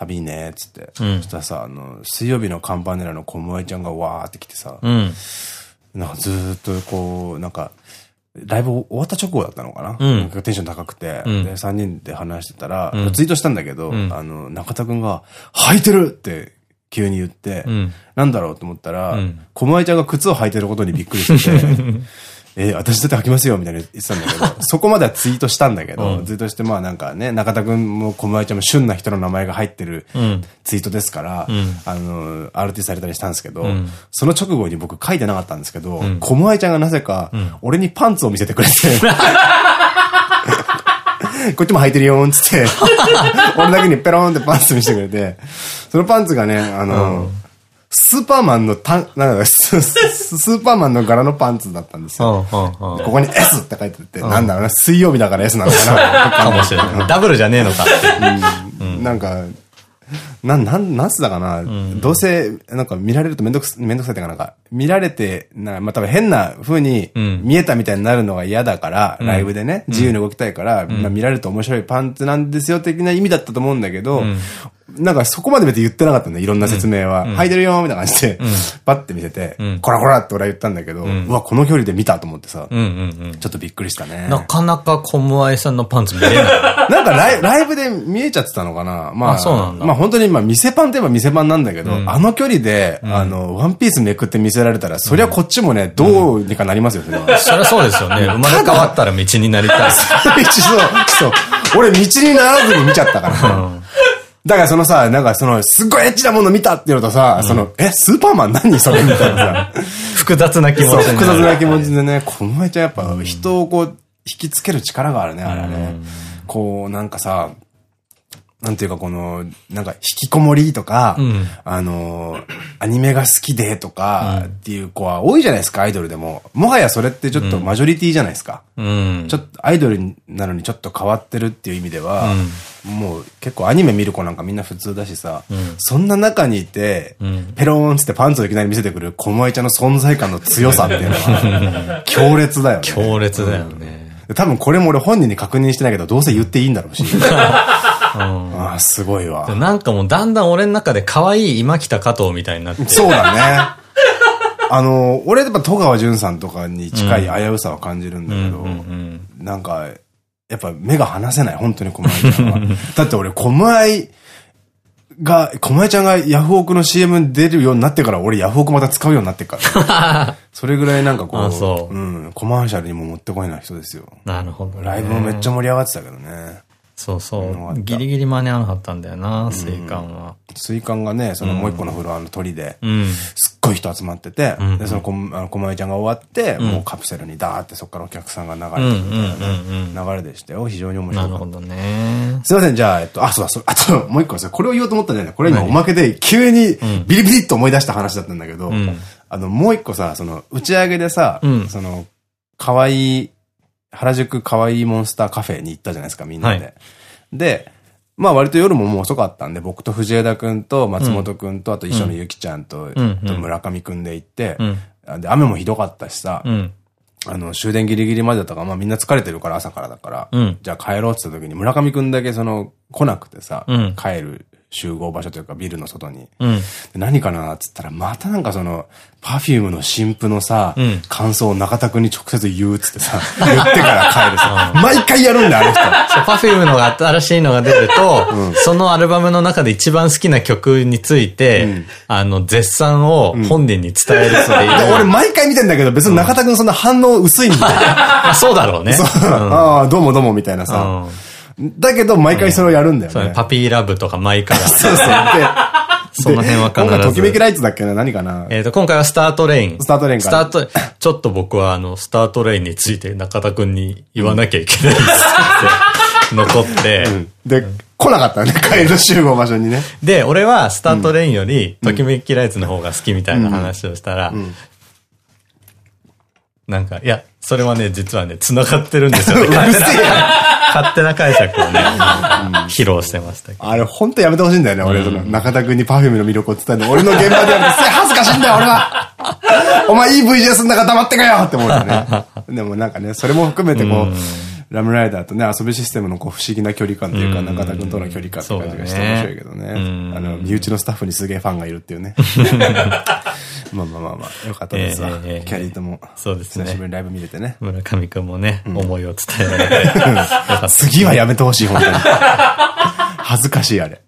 サビいねっつって。そしたらさ、あの、水曜日のカンパネラの小室ちゃんがわーって来てさ、なんかずーっとこう、なんか、ライブ終わった直後だったのかな、うん、テンション高くて、うん、で、3人で話してたら、うん、ツイートしたんだけど、あの、中田くんが、履いてる！って急に言って、なんだろう？と思ったら、小前ちゃんが靴を履いてることにびっくりしてて、えー、私だって履きますよみたいな言ってたんだけど、そこまではツイートしたんだけど、うん、ツイートしてまあなんかね、中田くんも小林ちゃんも旬な人の名前が入ってるツイートですから、うん、あの、RT されたりしたんですけど、うん、その直後に僕書いてなかったんですけど、小林ちゃんがなぜか、俺にパンツを見せてくれて、こっちも履いてるよんつって、俺だけにペロンってパンツ見せてくれて、そのパンツがね、あの、スーパーマンのたん、なんだスーパーマンの柄のパンツだったんですよ。ここに S って書いてて、なんだろうな、水曜日だから S なのかな。かもしれない。ダブルじゃねえのか。なんか、なん、なん、なんつだかな、うん、どうせ、なんか見られるとめんどくさ、めんどくさいっていうかなんか、見られて、なまあ、多分変な風に見えたみたいになるのが嫌だから、うん、ライブでね、自由に動きたいから、まあ見られると面白いパンツなんですよ的な意味だったと思うんだけど、なんかそこまで別に言ってなかったんだいろんな説明は。履いてるよみたいな感じで、パッて見せて、こらこらって俺は言ったんだけど、うわ、この距離で見たと思ってさ、ちょっとびっくりしたね。なかなかコムアイさんのパンツ見れない。なんかライライブで見えちゃってたのかな。まあ、そうなんだ。まあ本当に、まあ店パンといえば店パンなんだけど、あの距離で、あの、ワンピースめくって見せられたら、そりゃこっちもね、どうにかなりますよ、それは。そりゃそうですよね。生まれ変わったら道になりたい。そう、そう。俺道にならずに見ちゃったから。だからそのさ、なんかその、すっごいエッチなもの見たっていうのとさ、その、え、スーパーマン何それみたいなさ。複雑な気持ち複雑な気持ちでね、この前ちゃんやっぱ人をこう、引きつける力があるね、あれね。こう、なんかさ、なんていうかこの、なんか引きこもりとか、うん、あの、アニメが好きでとかっていう子は多いじゃないですか、アイドルでも。もはやそれってちょっとマジョリティじゃないですか。うん、ちょっとアイドルなのにちょっと変わってるっていう意味では、うん、もう結構アニメ見る子なんかみんな普通だしさ、そんな中にいて、ペローンつってパンツをいきなり見せてくる小萌ちゃんの存在感の強さっていうのは、強烈だよね。強烈だよね。多分これも俺本人に確認してないけど、どうせ言っていいんだろうし。ああ、すごいわ。なんかもうだんだん俺の中で可愛い今北加藤みたいになって。そうだね。あの、俺やっぱ戸川淳さんとかに近い危うさは感じるんだけど、なんか、やっぱ目が離せない、本当に小前ちゃんは。だって俺、小前が、小前ちゃんがヤフオクの CM に出るようになってから俺ヤフオクまた使うようになってから。それぐらいなんかこう、そううん、コマーシャルにも持ってこいな人ですよ。なるほど、ライブもめっちゃ盛り上がってたけどね。そうそう。ギリギリ間に合わなかったんだよな、水管は。水管がね、そのもう一個のフロアの鳥で、すっごい人集まってて、で、そのこ、あの、小前ちゃんが終わって、もうカプセルにダーってそこからお客さんが流れてくみたいな流れでしたよ。非常に面白かった。なるほどね。すいません、じゃあ、えっと、あ、そうだ、そあと、もう一個ですこれを言おうと思ったんじゃない。これ今おまけで急にビリビリっと思い出した話だったんだけど、あの、もう一個さ、その、打ち上げでさ、その、可愛い原宿可愛いモンスターカフェに行ったじゃないですか、みんなで。で、まあ割と夜ももう遅かったんで、僕と藤枝くんと松本くんと、あと一緒のゆきちゃんと、村上くんで行って、で、雨もひどかったしさ、あの、終電ギリギリまでだったから、まあみんな疲れてるから朝からだから、じゃあ帰ろうって言った時に村上くんだけその、来なくてさ、帰る集合場所というかビルの外に。うん、何かなっつったら、またなんかその、 Perfume の新譜のさ、うん、感想を中田くんに直接言うっつってさ、言ってから帰るさ、毎回やるんだよ、あの人。そう、 Perfume のが新しいのが出ると、うん、そのアルバムの中で一番好きな曲について、うん、あの、絶賛を本人に伝えるっていう。俺毎回見てんだけど、別に中田くんそんな反応薄いんだよ。あそうだろうね。ああ、どうもどうもみたいなさ。だけど、毎回それをやるんだよね。 Puppy love とかマイカラ。そうそう。で、その辺は必ず。今回ときめきライツだっけな何かな？えっと、今回は Star Train。Star Train か。スタート、ちょっと僕はあの、 Star Train について中田くんに言わなきゃいけないって 残って。で、来なかったね、帰る集合場所にね。で、俺は Star Train より、ときめきライツの方が好きみたいな話をしたら、なんか、いや、それはね、実はね、繋がってるんですよね。うるせえ勝手な解釈をね、披露してましたけど。あれ、ほんとやめてほしいんだよね、俺、その、中田くんにパフュームの魅力を伝えるの。俺の現場でやると、すげえ恥ずかしいんだよ、俺はお前いい VJ すんだから黙ってかよって思うよね。でもなんかね、それも含めてこう、ラムライダーとね、遊びシステムのこう不思議な距離感というか、中田くんとの距離感って感じがして面白いけどね。あの、身内のスタッフにすげえファンがいるっていうね。まあまあまあまあ、よかったですわ。キャリーとも。そうですね。久しぶりにライブ見れてね。村上くんもね、思いを伝えられて。次はやめてほしい、本当に。恥ずかしい、あれ。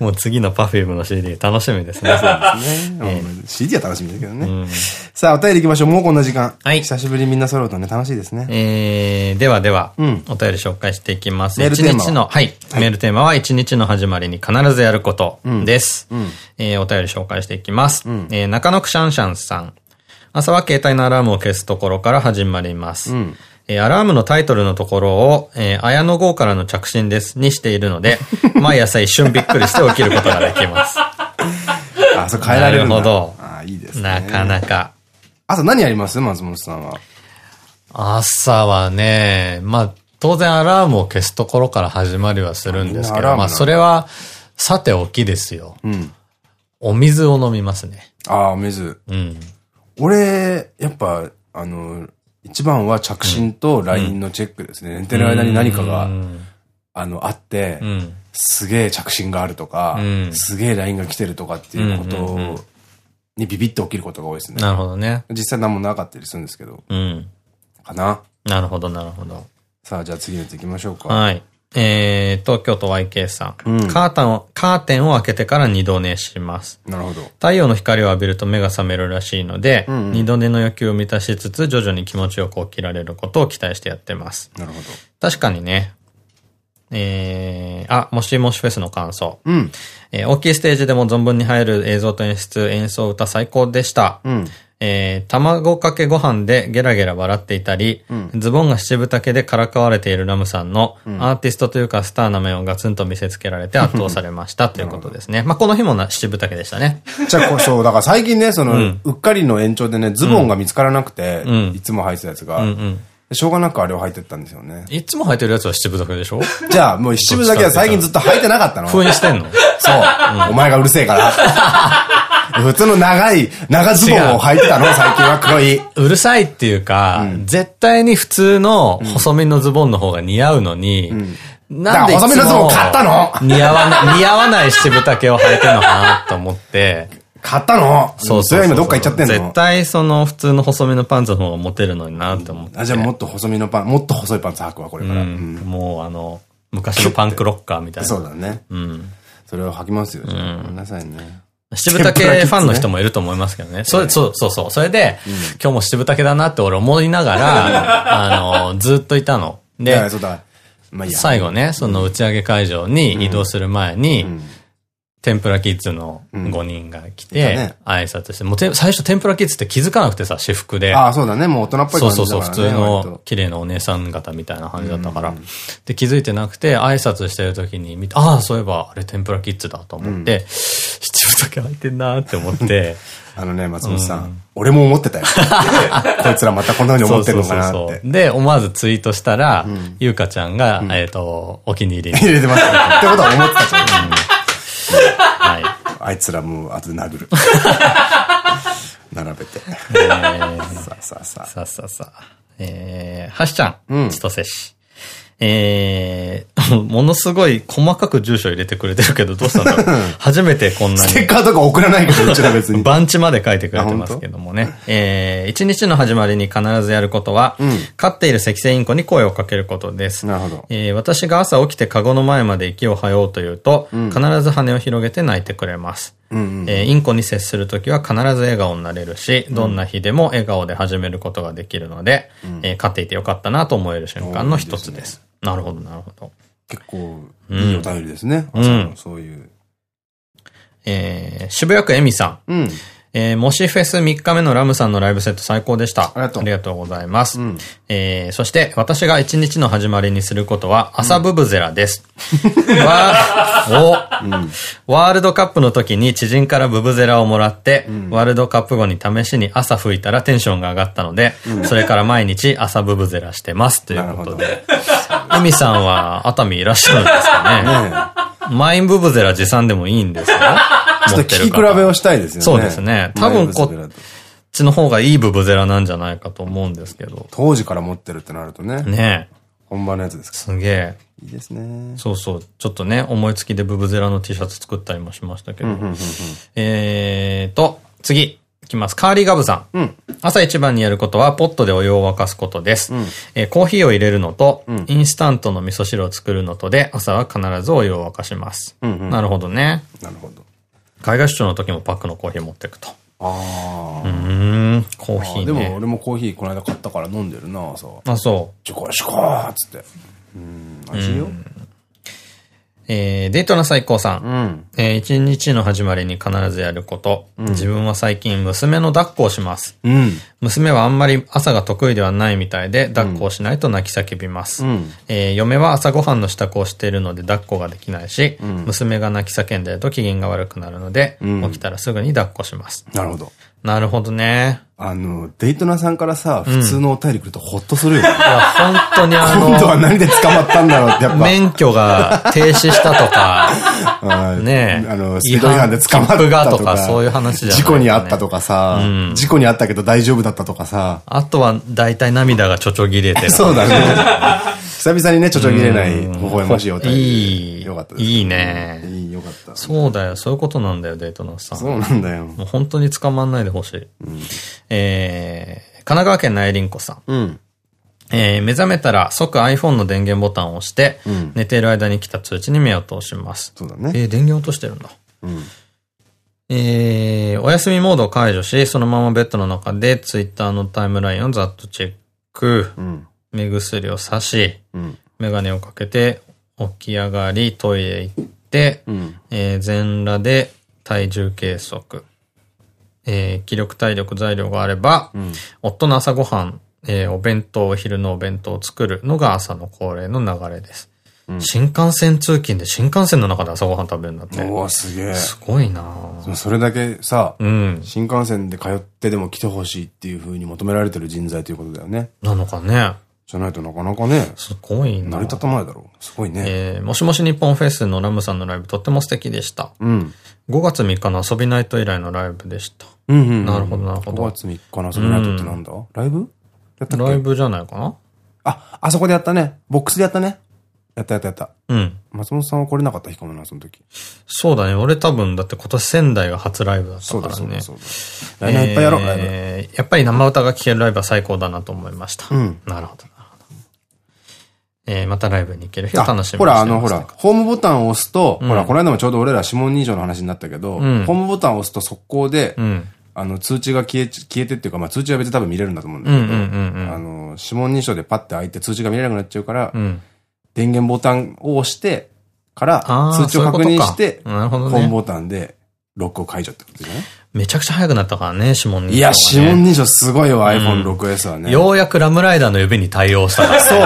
もう次の Perfume の CD 楽しみですね。そうですね。CD は楽しみだけどね。さあ、お便り行きましょう。もうこんな時間。はい。久しぶりみんな揃うとね、楽しいですね。えー、ではでは、お便り紹介していきます。メールテーマ。の、はい。メールテーマは一日の始まりに必ずやることです。えお便り紹介していきます。え中野くしゃんしゃんさん。朝は携帯のアラームを消すところから始まります。えー、アラームのタイトルのところを、えー、綾野剛からの着信ですにしているので、毎朝一瞬びっくりして起きることができます。あ、そう変えられるなるほど。あ、いいですね。なかなか。朝何やります？松本さんは。朝はね、まあ、当然アラームを消すところから始まりはするんですけど、まあ、それは、さておきですよ。うん。お水を飲みますね。ああ、お水。うん。俺、やっぱ、あの、一番は着信と LINE のチェックですね。寝てる間に何かが、あの、あって、すげえ着信があるとか、すげえ LINE が来てるとかっていうことにビビって起きることが多いですね。なるほどね。実際何もなかったりするんですけど。うん。かな？なるほど、なるほど。さあ、じゃあ次のやつ行きましょうか。はい。えー、東京都 YK さん。うん、カーテンを、カーテンを開けてから二度寝します。なるほど。太陽の光を浴びると目が覚めるらしいので、うんうん、二度寝の欲求を満たしつつ、徐々に気持ちよく起きられることを期待してやってます。なるほど。確かにね、えー、あ、もしもしフェスの感想。うん。えー、大きいステージでも存分に入る映像と演出、演奏、歌最高でした。うん。えー、卵かけご飯でゲラゲラ笑っていたり、うん、ズボンが七分丈でからかわれているラムさんの、アーティストというかスターな面をガツンと見せつけられて 圧倒されましたということですね。まあこの日もな七分丈でしたね。じゃあ、そう、だから最近ね、その、うん、うっかりの延長でね、ズボンが見つからなくて、うん、いつも履いてたやつが、うんうん。しょうがなくあれを履いてったんですよね。いつも履いてるやつは七分丈でしょ？じゃあ、もう七分丈は最近ずっと履いてなかったの？封印してんの？そう。お前がうるせえから。普通の長い、長ズボンを履いてたの？最近は黒い。うるさいっていうか、うん、絶対に普通の細身のズボンの方が似合うのに、うん、なんで細身のズボン買ったの？似合わない、似合わない七分丈を履いてるのかなと思って。買ったの？そうそれ今どっか行っちゃってんの？絶対その普通の細身のパンツの方がモテるのになって思って。あ、じゃあもっと細身のパン、もっと細いパンツ履くわ、これから。もうあの、昔のパンクロッカーみたいな。そうだね。うん。それを履きますよ。ごめんなさいね。七分丈ファンの人もいると思いますけどね。それ、そうそうそう。それで、今日も七分丈だなって俺思いながら、あの、ずっといたの。で、最後ね、その打ち上げ会場に移動する前に、天ぷらキッズの5人が来て、挨拶して、もう最初天ぷらキッズって気づかなくてさ、私服で。ああ、そうだね。もう大人っぽい感じそうそうそう、普通の綺麗なお姉さん方みたいな感じだったから。で、気づいてなくて、挨拶してる時に見て、ああ、そういえば、あれ天ぷらキッズだと思って、七分だけ開いてんなって思って。あのね、松本さん。俺も思ってたよ。こいつらまたこんな風に思ってるのかなって。で、思わずツイートしたら、ゆうかちゃんが、えっと、お気に入りに。入れてました。ってことは思ってたじゃん。はい。あいつらもう後で殴る。並べて。えー、さあさあさあ。さあさあさあ。えー、はしちゃん、うん、千歳市。えー、ものすごい細かく住所入れてくれてるけど、どうしたんだろう。初めてこんなに。ステッカーとか送らないけど、うちら別に。番地まで書いてくれてますけどもね。えー、一日の始まりに必ずやることは、うん、飼っている赤星インコに声をかけることです。なるほど。えー、私が朝起きてカゴの前まで息を吐ようというと、うん、必ず羽を広げて泣いてくれます。インコに接するときは必ず笑顔になれるし、どんな日でも笑顔で始めることができるので、うん、えー、飼っていてよかったなと思える瞬間の一つです。なるほど、なるほど。結構、いいお便りですね。うん。そういう。えー、渋谷区えみさん。うん。えー、もしフェス3日目のラムさんのライブセット最高でした。ありがとう。ありがとうございます。うん、えー、そして私が一日の始まりにすることは朝ブブゼラです。わー、お、うん、ワールドカップの時に知人からブブゼラをもらって、うん、ワールドカップ後に試しに朝吹いたらテンションが上がったので、それから毎日朝ブブゼラしてます。ということで。エミさんは熱海いらっしゃるんですかね。ねマインブブゼラ持参でもいいんですか？ちょっと聞き比べをしたいですよね。そうですね。多分こっちの方がいいブブゼラなんじゃないかと思うんですけど。当時から持ってるってなるとね。ね本場のやつですかすげえ。いいですね。そうそう。ちょっとね、思いつきでブブゼラの T シャツ作ったりもしましたけど。えーと、次。いきます。カーリーガブさん。うん、朝一番にやることは、ポットでお湯を沸かすことです。うん、えー、コーヒーを入れるのと、うん、インスタントの味噌汁を作るのとで、朝は必ずお湯を沸かします。なるほどね。なるほど。海外出張の時もパックのコーヒー持っていくと。ああ。うん、コーヒーね。でも俺もコーヒーこの間買ったから飲んでるな、朝。あ、そう。ちょこしこーっつって。うん、味よ。えー、デートの最高さん。うん、えー、一日の始まりに必ずやること。うん、自分は最近娘の抱っこをします。うん、娘はあんまり朝が得意ではないみたいで、抱っこをしないと泣き叫びます。うん、えー、嫁は朝ごはんの支度をしているので抱っこができないし、娘が泣き叫んでると機嫌が悪くなるので、起きたらすぐに抱っこします。なるほど。なるほどね。あの、デイトナさんからさ、普通のお便り来るとほっとするよ、ね。いや、本当にあの、今度は何で捕まったんだろうってやっぱ。免許が停止したとか、ねあの、スピード違反で捕まったとか。とか、そういう話じゃ事故にあったとかさ、うん、事故にあったけど大丈夫だったとかさ。あとは大体涙がちょちょぎれてる。そうだね。久々にね、ちょちょぎれない微笑ましいお便り。いい。よかった。いいね。いい、よかった。そうだよ、そういうことなんだよ、デートナさん。そうなんだよ。もう本当に捕まんないでほしい。うん、えー、神奈川県内林子さん。うん。えー、目覚めたら即 iPhone の電源ボタンを押して、うん、寝ている間に来た通知に目を通します。そうだね。えー、電源落としてるんだ。うん。えー、お休みモードを解除し、そのままベッドの中で Twitter のタイムラインをざっとチェック。うん、目薬をさし、うん、メガネをかけて起き上がり、トイレ行って、うん、えー、全裸で体重計測。えー、気力体力材料があれば、うん、夫の朝ごはん、えー、お弁当、昼のお弁当を作るのが朝の恒例の流れです。うん、新幹線通勤で新幹線の中で朝ごはん食べるんだって。うわ、すげえ。すごいなそれだけさ、うん、新幹線で通ってでも来てほしいっていうふうに求められてる人材ということだよね。なのかね。じゃないとなかなかね。すごいな。成り立たないだろう。すごいね。えー、もしもし日本フェスのラムさんのライブとっても素敵でした。うん。5月3日の遊びナイト以来のライブでした。うんうん。なるほど、なるほど。5月3日の遊びナイトってなんだ、うん、ライブ？やったライブじゃないかなあ、あそこでやったね。ボックスでやったね。やったやったやった。うん。松本さんは来れなかった日かもな、その時。そうだね。俺多分、だって今年仙台が初ライブだったからね。そうだそうだそうだ。来年いっぱいやろう、ライブ。やっぱり生歌が聴けるライブは最高だなと思いました。うん。なるほど。えー、またライブに行ける日を楽しみにほら、あの、ほら、ホームボタンを押すと、うん、ほら、この間もちょうど俺ら指紋認証の話になったけど、うん、ホームボタンを押すと速攻で、うん、あの、通知が消え、消えてっていうか、まあ通知は別に多分見れるんだと思うんだけど、あの、指紋認証でパッて開いて通知が見れなくなっちゃうから、電源ボタンを押してから、通知を確認して、なるほどホームボタンでロックを解除ってことじゃない？めちゃくちゃ早くなったからね、指紋認証、いや、指紋認証すごいよ、iPhone6S はね。ようやくラムライダーの指に対応したから、そう。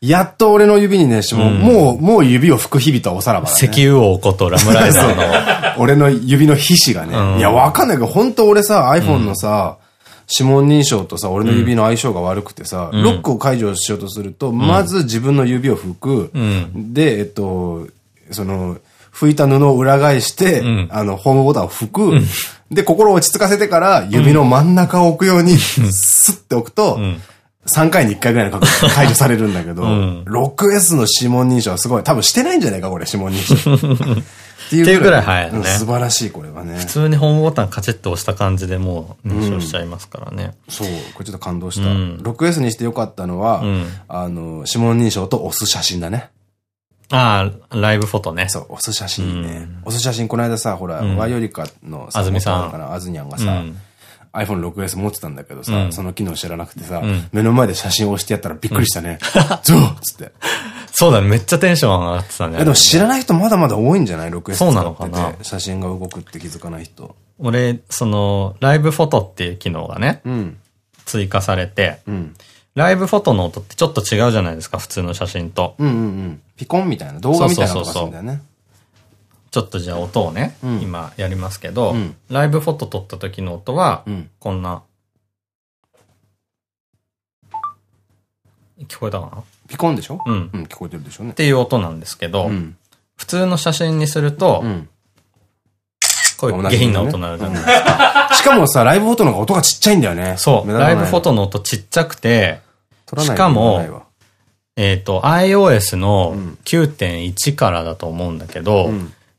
やっと俺の指にね、指紋、うん、もう、もう指を拭く日々とはおさらば、ね、石油王ことラムライダーの。俺の指の皮脂がね。うん、いや、わかんないけど、本当俺さ、iPhone のさ、指紋認証とさ、俺の指の相性が悪くてさ、ロックを解除しようとすると、まず自分の指を拭く。で、えっと、その、拭いた布を裏返して、あの、ホームボタンを拭く。で、心を落ち着かせてから、指の真ん中を置くように、スッて置くと、3回に1回ぐらいの確率解除されるんだけど、うん、6S の指紋認証はすごい。多分してないんじゃないか、これ、指紋認証。っていうぐらい早いね。素晴らしい、これはね。普通にホームボタンカチッと押した感じでもう認証しちゃいますからね。うん、そう、これちょっと感動した。うん、6S にしてよかったのは、うん、あの、指紋認証と押す写真だね。ああ、ライブフォトね。そう、押す写真ね。押す写真、この間さ、ほら、ワイオリカのさ、あずみさんかな、あずにゃんがさ、iPhone6S 持ってたんだけどさ、その機能知らなくてさ、目の前で写真を押してやったらびっくりしたね。ゾーっつって。そうだね、めっちゃテンション上がってたね。でも知らない人まだまだ多いんじゃない ?6S そうなのかな？写真が動くって気づかない人。俺、その、ライブフォトっていう機能がね、追加されて、ライブフォトの音ってちょっと違うじゃないですか、普通の写真と。うんうんうん。ピコンみたいな、動画みたいな音がするんだよね。ちょっとじゃあ音をね、今やりますけど、ライブフォト撮った時の音は、こんな、聞こえたかな？ピコンでしょ？うん。聞こえてるでしょうね。っていう音なんですけど、普通の写真にすると、こういう下品な音になるじゃないですか。しかもさ、ライブフォトの方が音がちっちゃいんだよね。そう。ライブフォトの音ちっちゃくて、しかも、えっと、iOS の9.1からだと思うんだけど、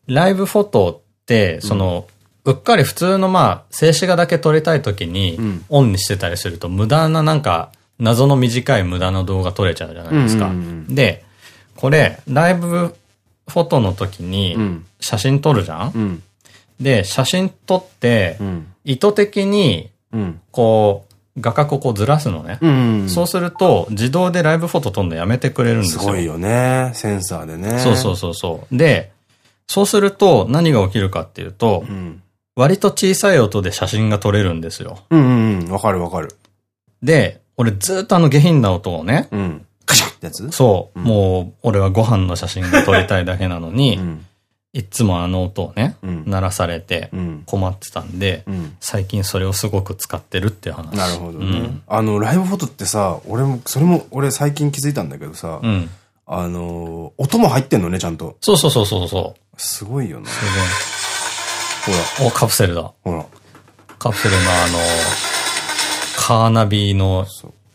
ライブフォトって、その、うっかり普通のまあ、静止画だけ撮りたい時に、オンにしてたりすると、無駄ななんか、謎の短い無駄な動画撮れちゃうじゃないですか。で、これ、ライブフォトの時に、写真撮るじゃん、で、写真撮って、意図的に、こう、画角をこうずらすのね。そうすると、自動でライブフォト撮るのやめてくれるんですよ。すごいよね。センサーでね。そうそうそうそう。で、そうすると何が起きるかっていうと、うん、割と小さい音で写真が撮れるんですよ。うんうんうん。わかるわかる。で、俺ずっとあの下品な音をね。うん。カシャってやつ？そう。うん、もう、俺はご飯の写真が撮りたいだけなのに、うん、いつもあの音をね、うん、鳴らされて困ってたんで、最近それをすごく使ってるっていう話。なるほどね。あの、ライブフォトってさ、俺も、それも俺最近気づいたんだけどさ、あの、音も入ってんのね、ちゃんと。そうそうそうそうそう。すごいよな。すごい。ほら。お、カプセルだ。ほら。カプセルのあの、カーナビの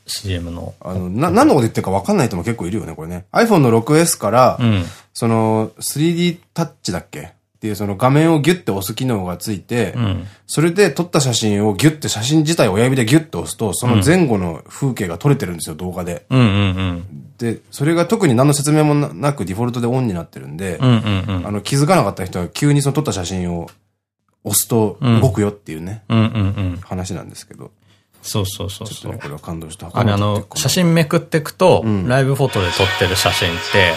CM の。あの、な、何のこと言ってるか分かんない人も結構いるよね、これね。iPhone の 6S から、うん、その、3D タッチだっけ？っていうその画面をギュッて押す機能がついて、うん、それで撮った写真をギュッて写真自体を親指でギュッて押すと、その前後の風景が撮れてるんですよ、動画で。で、それが特に何の説明もなくデフォルトでオンになってるんで、あの気づかなかった人は急にその撮った写真を押すと動くよっていうね、話なんですけど。そうそうそうちょっとね、これは感動した。あれあの、写真めくっていくと、ライブフォトで撮ってる写真って、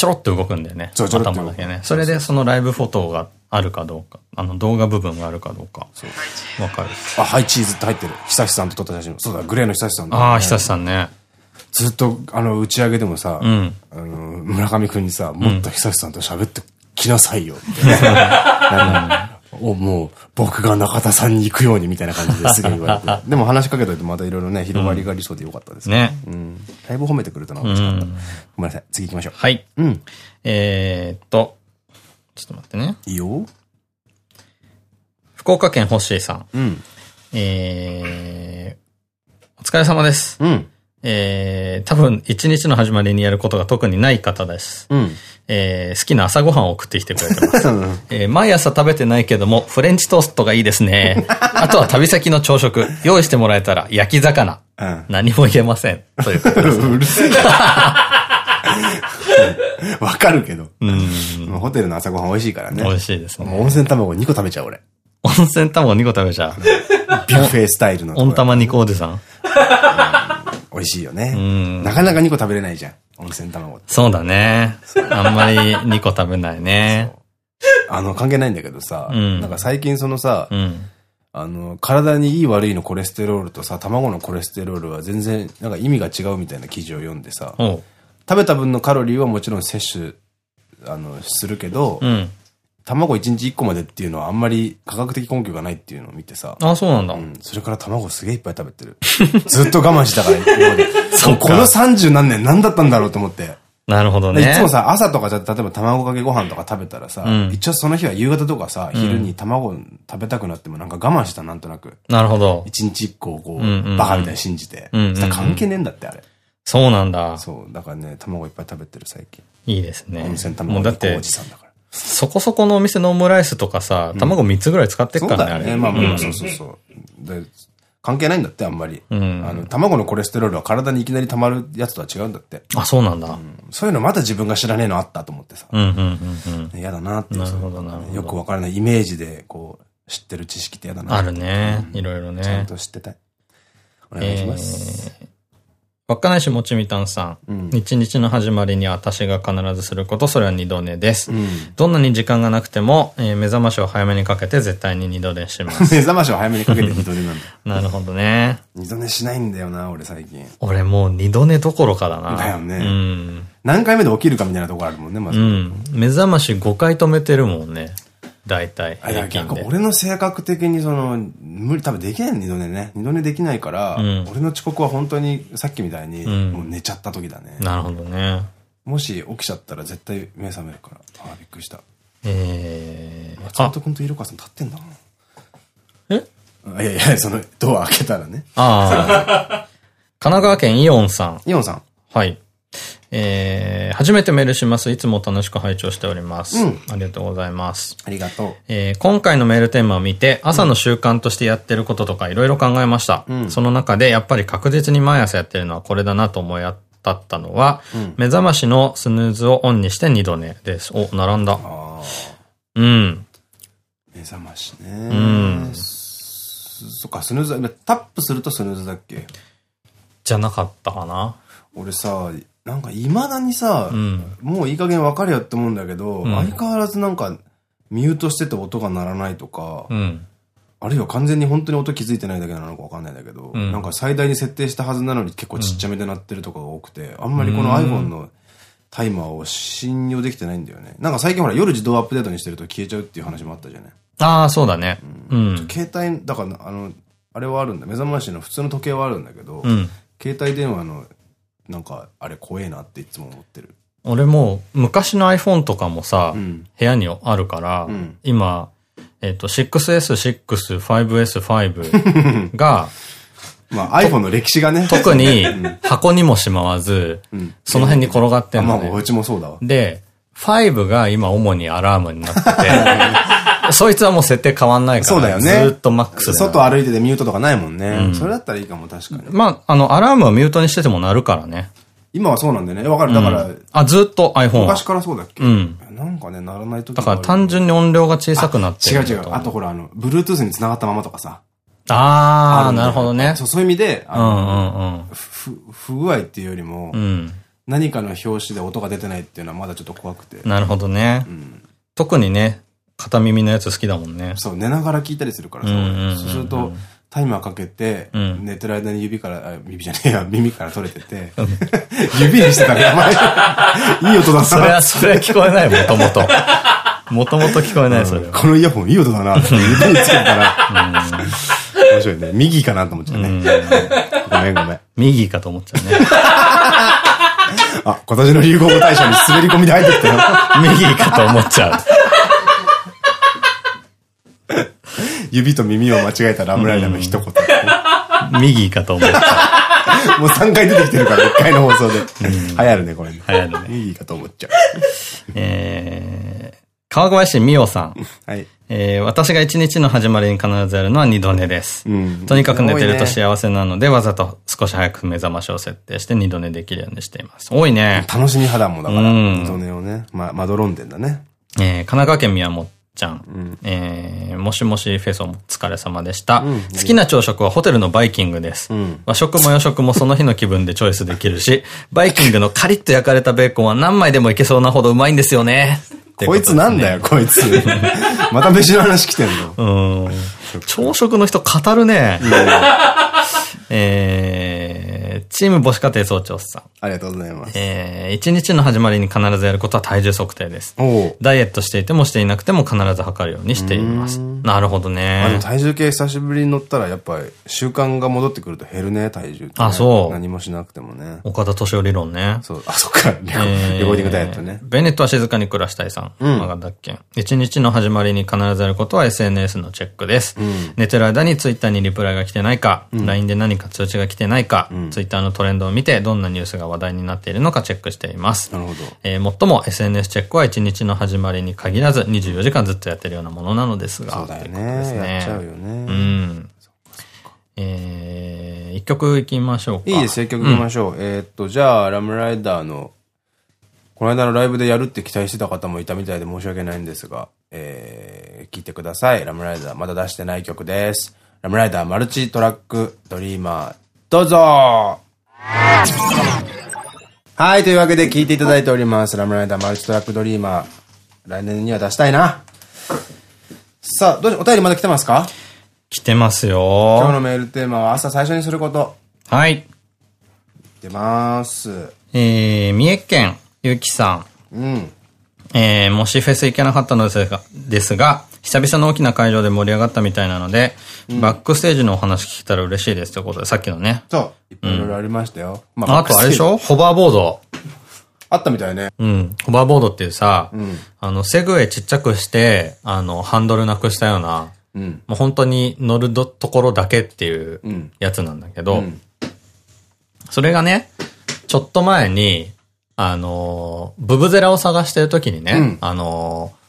ちょろっと動くんだよね。頭だけね。それでそのライブフォトがあるかどうか、あの動画部分があるかどうか。わかる。あ、ハイチーズって入ってる。久志さんと撮った写真。そうだ、グレーの久志さん、ああ、久志さんね。ずっと、あの、打ち上げでもさ、うん、あの、村上くんにさ、もっと久志さんと喋ってきなさいよ、みたいな。をもう、僕が中田さんに行くようにみたいな感じですげえ言われて。でも話しかけといてまたいろいろね、広がりがありそうでよかったですね。うん。だいぶ褒めてくれたのが嬉しかった。ごめんなさい。次行きましょう。はい。うん。えっと、ちょっと待ってね。いいよ。福岡県星井さん。うん。えー、お疲れ様です。うん。えー、多分一日の始まりにやることが特にない方です。うん。えー、好きな朝ごはんを送ってきてくれてます。えー、毎朝食べてないけども、フレンチトーストがいいですね。あとは旅先の朝食、用意してもらえたら焼き魚。うん、何も言えません。ということです。うるせえ。わかるけど。うん。ホテルの朝ごはん美味しいからね。美味しいですね。温泉卵2個食べちゃう俺。温泉卵2個食べちゃう。ビュッフェスタイルの。温玉2個おじさん。美味しいよね。なかなか2個食べれないじゃん。温泉卵って。そうだね。あんまり2個食べないね。あの、関係ないんだけどさ、なんか最近そのさ、あの、体にいい悪いのコレステロールとさ、卵のコレステロールは全然、なんか意味が違うみたいな記事を読んでさ、食べた分のカロリーはもちろん摂取、あの、するけど、うん、卵1日1個までっていうのはあんまり科学的根拠がないっていうのを見てさ。あ、そうなんだ。うん。それから卵すげえいっぱい食べてる。ずっと我慢したから、今まで。そうこの30何年何だったんだろうと思って。なるほどね。いつもさ、朝とかじゃ、例えば卵かけご飯とか食べたらさ、うん、一応その日は夕方とかさ、昼に卵食べたくなってもなんか我慢した、なんとなく。なるほど。一日一個こう、バカみたいに信じて。関係ねえんだって、あれ。そうなんだ。そう。だからね、卵いっぱい食べてる最近。いいですね。温泉卵おじさんだから。そこそこのお店のオムライスとかさ、卵3つぐらい使ってっからね、あれ。ね、まあまあ、そうそうそう。で、関係ないんだって、あんまり。うん、あの、卵のコレステロールは体にいきなり溜まるやつとは違うんだって。あ、そうなんだ、うん、そういうのまだ自分が知らねえのあったと思ってさ。嫌だなって。なるほどなよくわからないイメージで、こう、知ってる知識って嫌だな。あるね。いろいろね。ちゃんと知ってたい。お願いします。えー稚内市もちみたんさん。うん、日々の始まりに私が必ずすること、それは二度寝です。うん、どんなに時間がなくても、えー、目覚ましを早めにかけて絶対に二度寝します。目覚ましを早めにかけて二度寝なんだ。なるほどね。二度寝しないんだよな、俺最近。俺もう二度寝どころかだな。だよね。うん。何回目で起きるかみたいなところあるもんね、まず。うん。目覚まし5回止めてるもんね。大体。あ、だか俺の性格的にその、無理、多分できないの、二度寝ね。二度寝できないから、うん、俺の遅刻は本当にさっきみたいに、もう寝ちゃった時だね。なるほどね。もし起きちゃったら絶対目覚めるから。ああ、びっくりした。えー。松本君と色川さん立ってんだもん。えいやいや、その、ドア開けたらね。ああ。神奈川県イオンさん。イオンさん。はい。えー、初めてメールします。いつも楽しく拝聴しております。うん、ありがとうございます。ありがとう。えー、今回のメールテーマを見て、朝の習慣としてやってることとかいろいろ考えました。うん、その中で、やっぱり確実に毎朝やってるのはこれだなと思い当ったのは、うん、目覚ましのスヌーズをオンにして二度寝です。お、並んだ。うん。目覚ましね。うん。そっか、スヌーズ、タップするとスヌーズだっけ？じゃなかったかな。俺さ、なんか未だにさ、うん、もういい加減分かるよって思うんだけど、うん、相変わらずなんか、ミュートしてて音が鳴らないとか、うん、あるいは完全に本当に音気づいてないだけなのか分かんないんだけど、なんか最大に設定したはずなのに結構ちっちゃめで鳴ってるとかが多くて、あんまりこの iPhone のタイマーを信用できてないんだよね。なんか最近ほら夜自動アップデートにしてると消えちゃうっていう話もあったじゃない。ああ、そうだね。うん。携帯、だからあの、あれはあるんだ。目覚ましの普通の時計はあるんだけど、携帯電話のなんか、あれ怖えなっていつも思ってる。俺も、昔の iPhone とかもさ、うん、部屋にあるから、うん、今、えっ、と、6S、6、5S、5が、まあ iPhone の歴史がね。特に箱にもしまわず、うん、その辺に転がってんの、ね。まあ、うちもそうだわ。で、5が今主にアラームになってて、そいつはもう設定変わんないから。そうだよね。ずっとマックスで。外歩いててミュートとかないもんね。うん、それだったらいいかも、確かに。まあ、あの、アラームはミュートにしてても鳴るからね。今はそうなんだよね。わかる。だから、うん、あ、ずっと iPhone。昔からそうだっけ？うん。なんかね、鳴らないとだから単純に音量が小さくなってる。違う違う。あとほら、あの、Bluetooth に繋がったままとかさ。ああ、なるほどね。そう、そういう意味で、あの、不具合っていうよりも、うん、何かの表紙で音が出てないっていうのはまだちょっと怖くて。なるほどね。うん、特にね、片耳のやつ好きだもんね。そう、寝ながら聞いたりするからさ。そうすると、タイマーかけて、寝てる間に指から、指じゃねえや、耳から取れてて、指にしてたらやばい。いい音だな。それは、それは聞こえない、もともと。もともと聞こえない、それこのイヤホンいい音だな、指につけたら。面白いね。右かなと思っちゃうね。ごめんごめん。右かと思っちゃうね。あ、今年の流行語大賞に滑り込みで入ってきたよ。右かと思っちゃう。指と耳を間違えたラムライダーの一言。右かと思った。もう3回出てきてるから、1回の放送で。流行るね、これ。流行るね。右かと思っちゃう。えー、川越市美代さん。はい。えー、私が一日の始まりに必ずやるのは二度寝です。うん、とにかく寝てると幸せなので、わざと少し早く目覚ましを設定して二度寝できるようにしています。多いね。楽しみ肌もだから、二度寝をね、ま、まどろんでんだね。えー、神奈川県宮本ちゃん。うん、えー、もしもしフェソもお疲れ様でした。うん、好きな朝食はホテルのバイキングです。うん、和食も洋食もその日の気分でチョイスできるし、バイキングのカリッと焼かれたベーコンは何枚でもいけそうなほどうまいんですよね。こいつなんだよ、こいつ。また飯の話来てんの。うん。朝食の人語るね。えーチーム母子家庭総長さん。ありがとうございます。えー、一日の始まりに必ずやることは体重測定です。ダイエットしていてもしていなくても必ず測るようにしています。なるほどね。体重計久しぶりに乗ったらやっぱり習慣が戻ってくると減るね、体重、ね、あ、そう。何もしなくてもね。岡田敏夫理論ね。そう。あ、そっか。レコーディングダイエットね。ベネットは静かに暮らしたいさん。うん。マガケン。一日の始まりに必ずやることは SNS のチェックです。うん、寝てる間にツイッターにリプライが来てないか、うん、LINE で何か通知が来てないか、うん、ツイッターのトレンドを見てどんなニュースが話題になっているのかチェックしています。なるほど。えー、もっとも SNS チェックは一日の始まりに限らず24時間ずっとやってるようなものなのですが。そうだよね。ですね。やっちゃうよね。うん。えー、一曲いきましょうか。いいです、一曲いきましょう。うん、えっと、じゃあ、ラムライダーの、この間のライブでやるって期待してた方もいたみたいで申し訳ないんですが、え聞いてください。ラムライダーまだ出してない曲です。ラムライダーマルチトラックドリーマー、どうぞはい、というわけで聞いていただいております。ラムライダーマルチトラックドリーマー。来年には出したいな。さあ、どうしお便りまだ来てますか？来てます今日よ。のメールテーマは朝最初にすること。はい。出ます。えー、三重県ゆきさん。うん。えー、もしフェス行けなかったのですが、ですが、久々の大きな会場で盛り上がったみたいなので、バックステージのお話聞けたら嬉しいですということで、さっきのね。そう。いろいろありましたよ。まあとあれでしょ？ホバーボード。あったみたいね。うん。ホバーボードっていうさ、んあの、セグウェイちっちゃくして、あの、ハンドルなくしたような、うん。もう本当に乗るどところだけっていううんやつなんだけど、うんそれがね、ちょっと前に、あのー、ブブゼラを探してる時にね、うんあのー、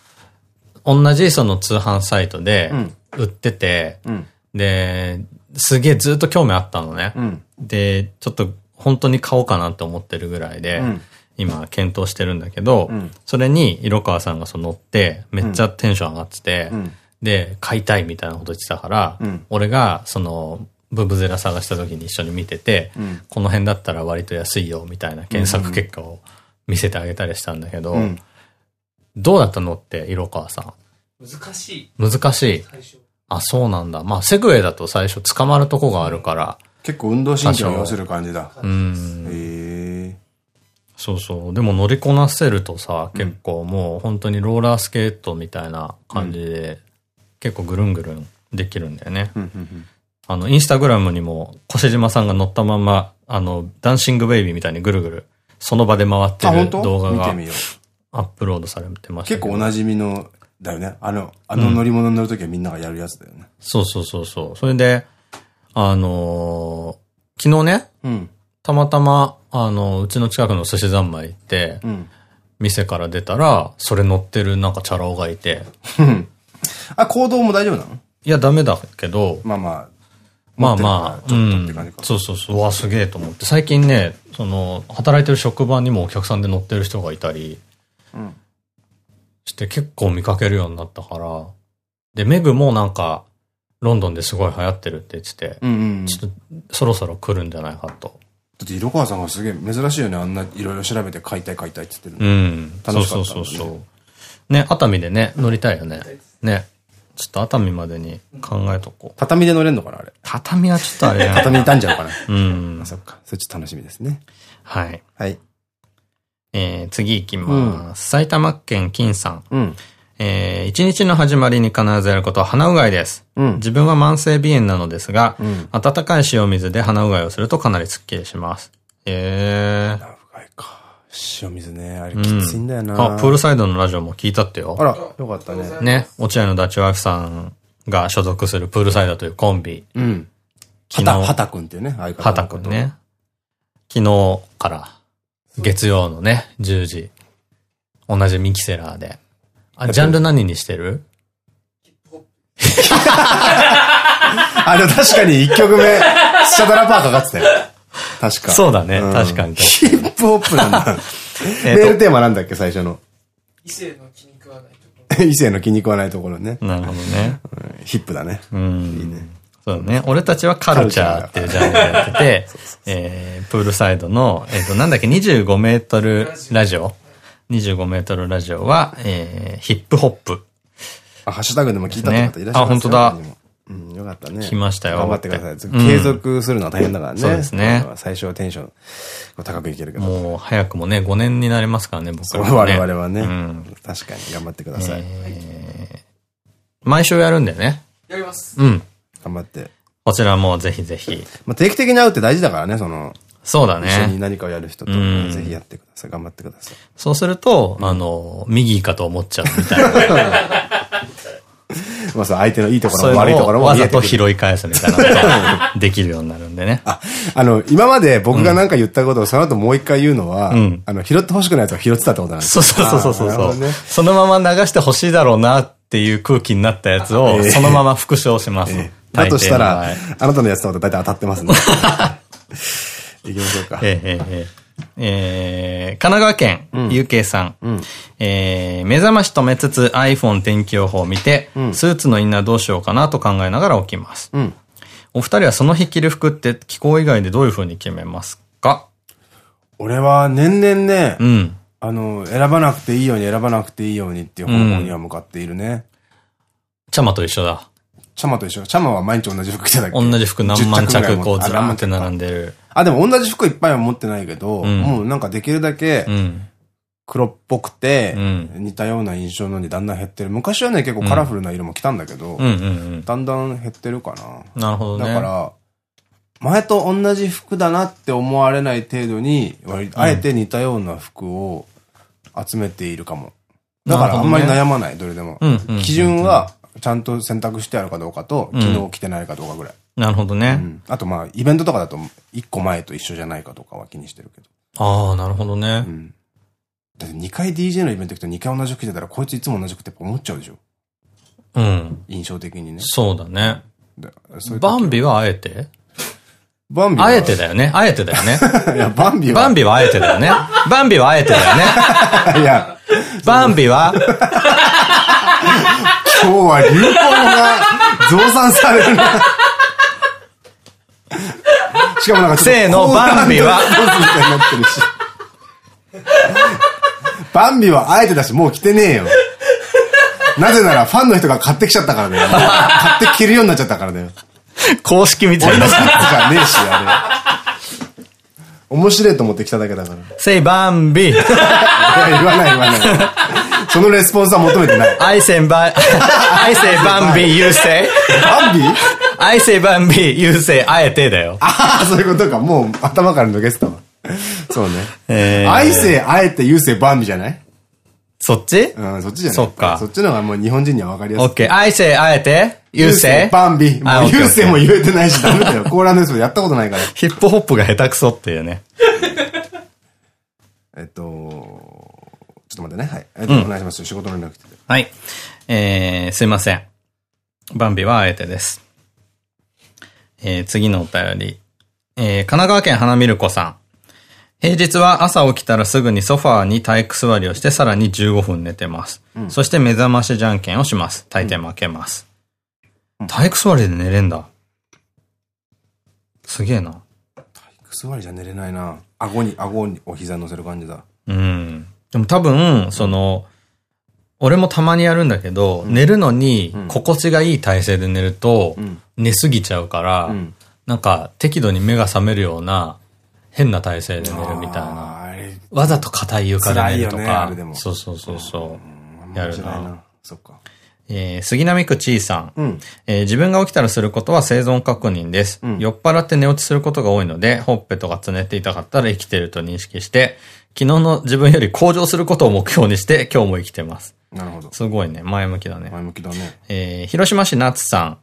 同じその通販サイトでうん。売ってて、うん。で、すげえずっと興味あったのね。うん。で、ちょっと本当に買おうかなって思ってるぐらいで、うん。今検討してるんだけど、うん。それに色川さんがその乗って、めっちゃテンション上がってて、うん。で、買いたいみたいなこと言ってたから、うん。俺がその、ブブゼラ探した時に一緒に見てて、うん。この辺だったら割と安いよみたいな検索結果を見せてあげたりしたんだけど、うんどうだったのって、色川さん。難しい。難しい。最初。あ、そうなんだ。まあ、セグウェイだと最初捕まるとこがあるから、結構運動神経を要する感じだ。うん。へえ。そうそう。でも乗りこなせるとさ、結構もう本当にローラースケートみたいな感じで、結構ぐるんぐるんできるんだよね。あの、インスタグラムにも、越島さんが乗ったまま、あの、ダンシングベイビーみたいにぐるぐる、その場で回ってあ、る動画が見てみよう。アップロードされてました。結構おなじみの、だよね。あの、あの乗り物に乗るときはみんながやるやつだよね。そうそうそうそう。それで、あのー昨日ね、うん。たまたま、あの、うちの近くの寿司三昧行って、うん。店から出たら、それ乗ってるなんかチャラ男がいて、あ、行動も大丈夫なの？いや、ダメだけど、まあまあ。まあまあ、ちょっとっうん。そうそうそう、うわ、すげえと思って。最近ね、その、働いてる職場にもお客さんで乗ってる人がいたりうん。して、結構見かけるようになったから、で、メグもなんか、ロンドンですごい流行ってるって言ってて。ちょっと、そろそろ来るんじゃないかと。だって色川さんがすげえ珍しいよね。あんないろいろ調べて買いたい買いたいって言ってうるの。ん。楽しかったねそうそうそうそう。ね、熱海でね、乗りたいよね。ね。ちょっと熱海までに考えとこう。畳で乗れんのかなあれ。畳はちょっとあれ。畳に傷んじゃうかな。うんあ、。そっか。それちょっと楽しみですね。はい。はい。えー、次行きます。埼玉県金さん。うん。えー、一日の始まりに必ずやることは鼻うがいです。うん自分は慢性鼻炎なのですが、ん温かい塩水で鼻うがいをするとかなりスッキリします。えー。ラブガイか。塩水ね。あれきついんだよな。あ、プールサイドのラジオも聞いたってよ。あら、よかったね。ね、落合のダッチワイフさんが所属するプールサイドというコンビ。うん。昨日はた、はたくんっていうね。はたくんね。昨日から、月曜のね、10時。同じミキセラーで。あ、ジャンル何にしてる？あ、でも確かに一曲目、スチャダラパーかかってたよ。確か。そうだねん確かにヒップホップなんだ。メールテーマなんだっけ、最初の？異性の気に食わないとこ 異性の気に食わないところね。なるほどね。うんヒップだね。うん。そうだね。俺たちはカルチャーっていうジャンルでやってて、えー、プールサイドの、えっ、と、なんだっけ、25メートルラジオ ?25 メートルラジオは、えー、ヒップホップ。あ、ハッシュタグでも聞いたって方いらっしゃいますよあ本当だ。うん、よかったね。来ましたよ頑張ってください。うん継続するのは大変だからね。そうですね最初はテンション高くいけるけど。もう、早くもね、5年になりますからね、僕そう、らもね。我々はね。うん。確かに頑張ってください。毎週やるんだよね。やります。うん。頑張って。こちらもぜひぜひ。まあ、定期的に会うって大事だからね、その、そうだ一緒にね。何かをやる人と、うんぜひやってください。頑張ってください。そうすると、あの、右かと思っちゃうみたいな。まあ、そう、相手のいいところも悪いところのをわざと。拾い返すみたいなことができるようになるんでね。あ、あの、今まで僕が何か言ったことをその後もう一回言うのは、うんあの、拾ってほしくないやつは拾ってたってことなんですそうそうそうそうそう。そのまま流してほしいだろうなっていう空気になったやつを、ええそのまま復唱します。ええだとしたらあなたのやつと大体当たってますね。行きましょうか。ええええええー、神奈川県、ゆうけいさん。うん。えー、目覚まし止めつつ iPhone 天気予報を見て、んスーツのインナーどうしようかなと考えながら起きます。うん。お二人はその日着る服って気候以外でどういう風に決めますか？俺は年々ね、うん。あの、選ばなくていいように選ばなくていいようにっていう方向には向かっているね。ちゃまと一緒だ。チャマと一緒。チャマは毎日同じ服着てたっけ？同じ服何万10ぐらい着こうずらーって並んでる。あ、でも同じ服いっぱいは持ってないけど、んもうなんかできるだけうん。黒っぽくて、うん似たような印象のにだんだん減ってる。昔はね、結構カラフルな色も着たんだけど。だんだん減ってるかな。なるほどね。だから、前と同じ服だなって思われない程度に、割あえて似たような服を集めているかも。だからあんまり悩まない、どれでも。基準は、ちゃんと選択してあるかどうかと、ん昨日着てないかどうかぐらい。なるほどね。うんあとまあ、イベントとかだと、1個前と一緒じゃないかとかは気にしてるけど。ああ、なるほどね。うんだって2回 DJ のイベント行くと2回同じ服着てたら、こいついつも同じ服って思っちゃうでしょうん。印象的にね。そうだね。ういう時バンビはあえて？バンビはあえてだよね。あえてだよね。いや、バンビは。バンビはあえてだよね。バンビはあえてだよね。いや、バンビは、今日は流行が増産されるな。しかもなんかせーのバンビは。バンビはあえてだし、もう着てねえよ。なぜならファンの人が買ってきちゃったからだよ。買って着るようになっちゃったからだよ。公式みたい俺のなグッズじゃねえし、あれ。面白いと思って来ただけだから。い せいバンビ。や、言わない言わない。そのレスポンスは求めてない。I say ba- I say バンビ you say バンビ I say バンビ you say あえてだよ。ああ、そういうことか。もう頭から抜けてたわ。そうね。えー愛せ、あえて、優勢、バンビじゃない？そっち？うん、そっちじゃないそっかそっちの方がもう日本人には分かりやすい。?OK. I say あえて you say バンビ。あもう優勢も言えてないし、ダメだよ。コーラのやつもやったことないから。ヒップホップが下手くそっていうね。えっと、ちょっと待ってね。はい。えっと、お願いします。仕事の連絡来てて。はい。えー、すいません。バンビはあえてです。えー、次のお便り。えー、神奈川県花見る子さん。平日は朝起きたらすぐにソファーに体育座りをしてさらに15分寝てます。そして目覚ましじゃんけんをします。大抵負けます。体育座りで寝れんだ。すげえな。座りじゃ寝れないな。顎に、顎にお膝乗せる感じだ。うん。でも多分、その、俺もたまにやるんだけど、寝るのに心地がいい体勢で寝ると、ん寝すぎちゃうから、んなんか適度に目が覚めるような変な体勢で寝るみたいな。わざと硬い床で寝るとかそうそうそうそう。やるな。そっか。えー杉並区ちいさん。うん。えー自分が起きたらすることは生存確認です。酔っ払って寝落ちすることが多いので、ほっぺとかつねって痛かったら生きてると認識して、昨日の自分より向上することを目標にして今日も生きてます。なるほど。すごいね。前向きだね。前向きだね。えー広島市夏さん。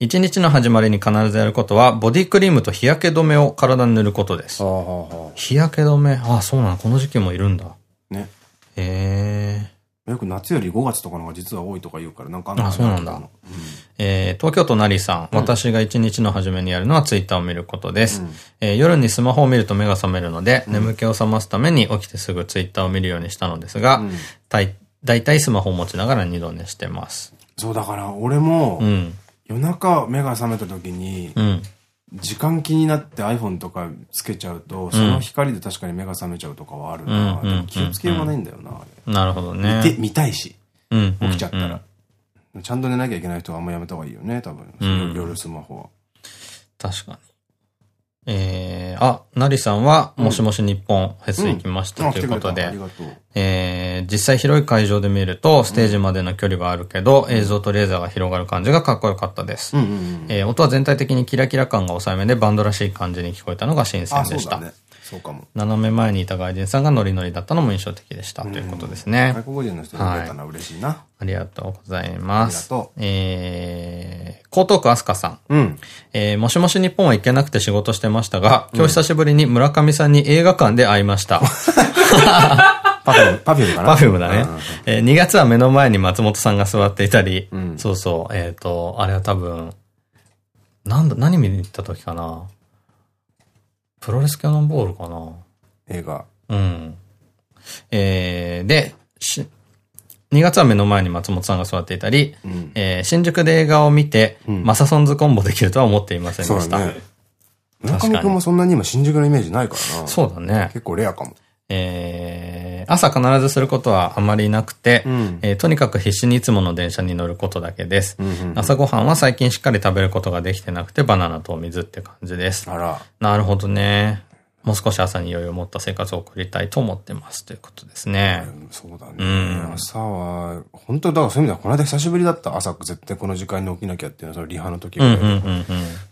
一日の始まりに必ずやることは、ボディクリームと日焼け止めを体に塗ることです。はあはあは日焼け止め？ああ、そうなの。この時期もいるんだ。あ。ね。えー。よく夏より5月とかの方が実は多いとか言うから、なんかあんのあそうなんだうんえー東京都成さん。私が一日の初めにやるのはツイッターを見ることです。えー夜にスマホを見ると目が覚めるので、眠気を覚ますために起きてすぐツイッターを見るようにしたのですが、だいだいたいスマホを持ちながら二度寝してます。そうだから、俺もう、ん。夜中目が覚めた時にう、ん。時間気になって iPhone とかつけちゃうと、その光で確かに目が覚めちゃうとかはあるな。うんでも気をつけようがないんだよな、あなるほどれ。ね。見て、見たいし、うん。起きちゃったら。ちゃんと寝なきゃいけない人はあんまやめた方がいいよね、多分。ん夜スマホは。確かに。えー、あ、なりさんは、もしもし日本フェス行きましたあということで。えー、実際広い会場で見ると、ステージまでの距離はあるけど、映像とレーザーが広がる感じがかっこよかったです。音は全体的にキラキラ感が抑えめでバンドらしい感じに聞こえたのが新鮮あ、でした。そうかも。斜め前にいた外人さんがノリノリだったのも印象的でした。ということですね。外国人の人が出たのは嬉しいな。ありがとうございます。ありがとえー、江東区アスカさん。うん。えー、もしもし日本は行けなくて仕事してましたが、今日久しぶりに村上さんに映画館で会いました。Perfume、Perfume かな？ Perfume だね。えー2月は目の前に松本さんが座っていたり、んそうそう、えっ、と、あれは多分、なんだ、何見に行った時かな？プロレスキャノンボールかな映画。うん。えー、で、し、2月は目の前に松本さんが座っていたり、んえー新宿で映画を見て、マサソンズコンボできるとは思っていませんでした。そうだね。村上くんもそんなに今新宿のイメージないからな。そうだね。結構レアかも。えー、朝必ずすることはあまりなくて、んえーとにかく必死にいつもの電車に乗ることだけです。朝ごはんは最近しっかり食べることができてなくて、バナナとお水って感じです。あら。なるほどね。もう少し朝に余裕を持った生活を送りたいと思ってます。ということですね。そうだね。うん朝は、本当だからそういう意味では、この間久しぶりだった。朝絶対この時間に起きなきゃっていうのは、そのリハの時。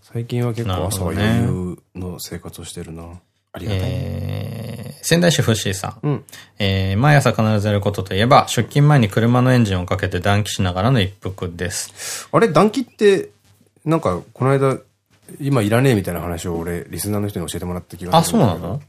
最近は結構朝は余裕の生活をしてるな。ありがたい。えー、仙台市フッシーさん。うん。えー、毎朝必ずやることといえば、出勤前に車のエンジンをかけて暖気しながらの一服です。あれ、暖気って、なんか、この間、今いらねえみたいな話を俺、リスナーの人に教えてもらった気があ、するんだけど。そうなの？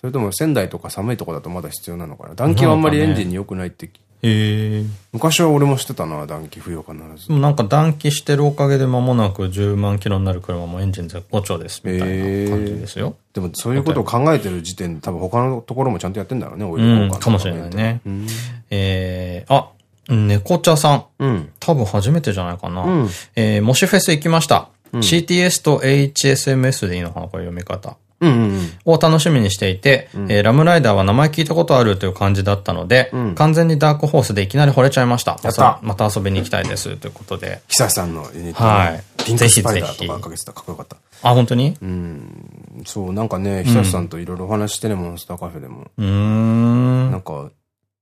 それとも仙台とか寒いとこだとまだ必要なのかな？暖気はあんまりエンジンに良くないって、へえ。昔は俺もしてたな、暖気冬は必ずなんか暖気してるおかげで間もなく10万キロになる車もエンジン絶好調ですみたいな感じですよ。でもそういうことを考えてる時点で多分他のところもちゃんとやってんだろうね、オイルうん、交換とかもしれないね。うん。えー、あ、猫茶さん。うん。多分初めてじゃないかな。うんえー、模試フェス行きました。CTS と HSMS でいいのかなこれ読み方。うんうんうん。を楽しみにしていて、えーラムライダーは名前聞いたことあるという感じだったので、完全にダークホースでいきなり惚れちゃいました。やったまた遊びに行きたいです。ということで。久さんのユニットはいピンクスパイダーとかかけてた。かっこよかった。あ、本当に？そう、なんかね、久さんといろいろお話してね、モンスターカフェでも。うーん。なんか、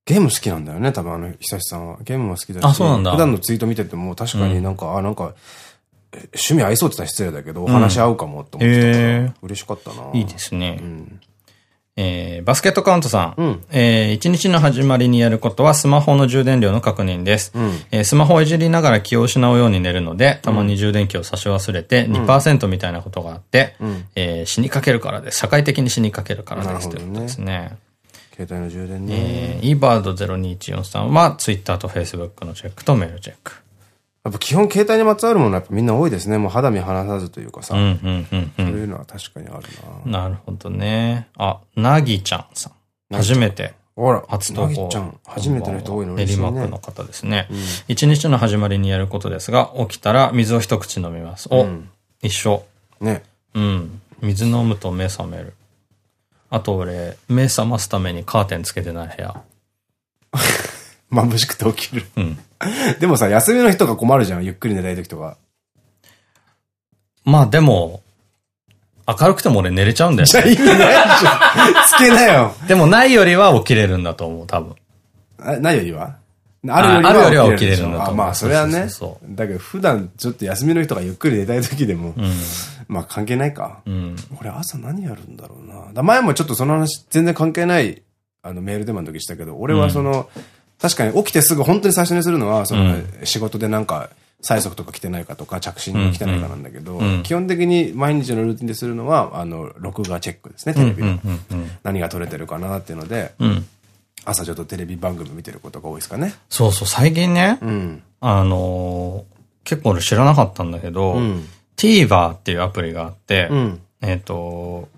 ゲーム好きなんだよね、多分あの、久さんは。ゲームも好きだし。あそうなんだ普段のツイート見てても、確かになんか、あ、なんか、え趣味合いそうって言ったら失礼だけど、お話合うかもって思ってた嬉しかったな。いいですね。うん。えーバスケットカウントさん。うんえー一日の始まりにやることはスマホの充電量の確認です。んえースマホをいじりながら気を失うように寝るので、たまに充電器を差し忘れて2%みたいなことがあって、えー死にかけるからです。社会的に死にかけるからです。ねということですね。携帯の充電ね。えー、eBird0214 さんは Twitter と Facebook のチェックとメールチェック。やっぱ基本携帯にまつわるものはやっぱみんな多いですね。もう肌身離さずというかさ。うん、うん、うん、う。そうんいうのは確かにあるな。なるほどね。あ、なぎちゃんさん。初めて。あら、初投稿。なぎちゃん、初めての人多いの？練馬区の。方ですね。一日の始まりにやることですが、起きたら水を一口飲みます。お、ん一緒。ね。うん。水飲むと目覚める。あと俺、目覚ますためにカーテンつけてない部屋。眩しくて起きる。うん。でもさ、休みの日とか困るじゃん。ゆっくり寝たい時とか。まあでも、明るくても俺寝れちゃうんだよじゃあ意味ないじゃん。つけなよ。でもないよりは起きれるんだと思う、多分。あないよりは？ああるよりは起きれるんだと思うあまあ、それはね。だけど、普段ちょっと休みの日とかゆっくり寝たい時でも、まあ関係ないか。うん。俺朝何やるんだろうな。だ前もちょっとその話全然関係ない、あのメールでもの時したけど、俺はその、確かに起きてすぐ本当に最初にするのは、その、仕事でなんか、催促とか来てないかとか、着信に来てないかなんだけど、基本的に毎日のルーティンでするのは、あの、録画チェックですね、テレビの。何が撮れてるかなっていうので、うん。朝ちょっとテレビ番組見てることが多いですかね。そうそう、最近ね、うん。あのー結構俺知らなかったんだけど、ん TVer っていうアプリがあって、うん。えっと、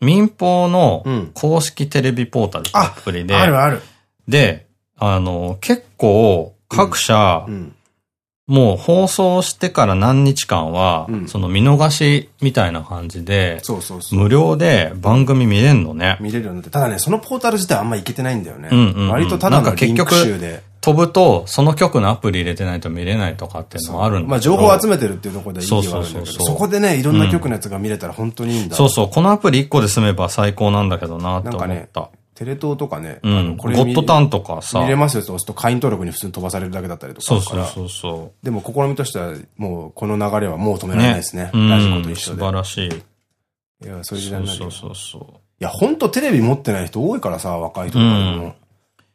民放のうん公式テレビポータルってアあプリで、あるある。で、あの、結構各社、うん。もう放送してから何日間は、うんその見逃しみたいな感じで、そうそうそう。無料で番組見れんのね。見れるようになって。ただね、そのポータル自体あんまいけてないんだよね。うんうんうん割とただのリンか結局ク集で。飛ぶと、その曲のアプリ入れてないと見れないとかっていうのはあるんだけど。まあ情報を集めてるっていうところで意義はあるんだけど、そこでね、いろんな曲のやつが見れたら本当にいいんだ。そうそう、このアプリ1個で済めば最高なんだけどなってなんかね思った。、テレ東とかね、うん。あのゴッドタンとかさ。見れますよと押すと会員登録に普通に飛ばされるだけだったりとかそう。そうそうそでも試みとしては、もうこの流れはもう止めう。られないですね。ラジコと一緒素で。晴らしい。いや、そういう時代になるよそうそうそうそいや、本当テレビ持ってない人多いからさ、若い人とかでも。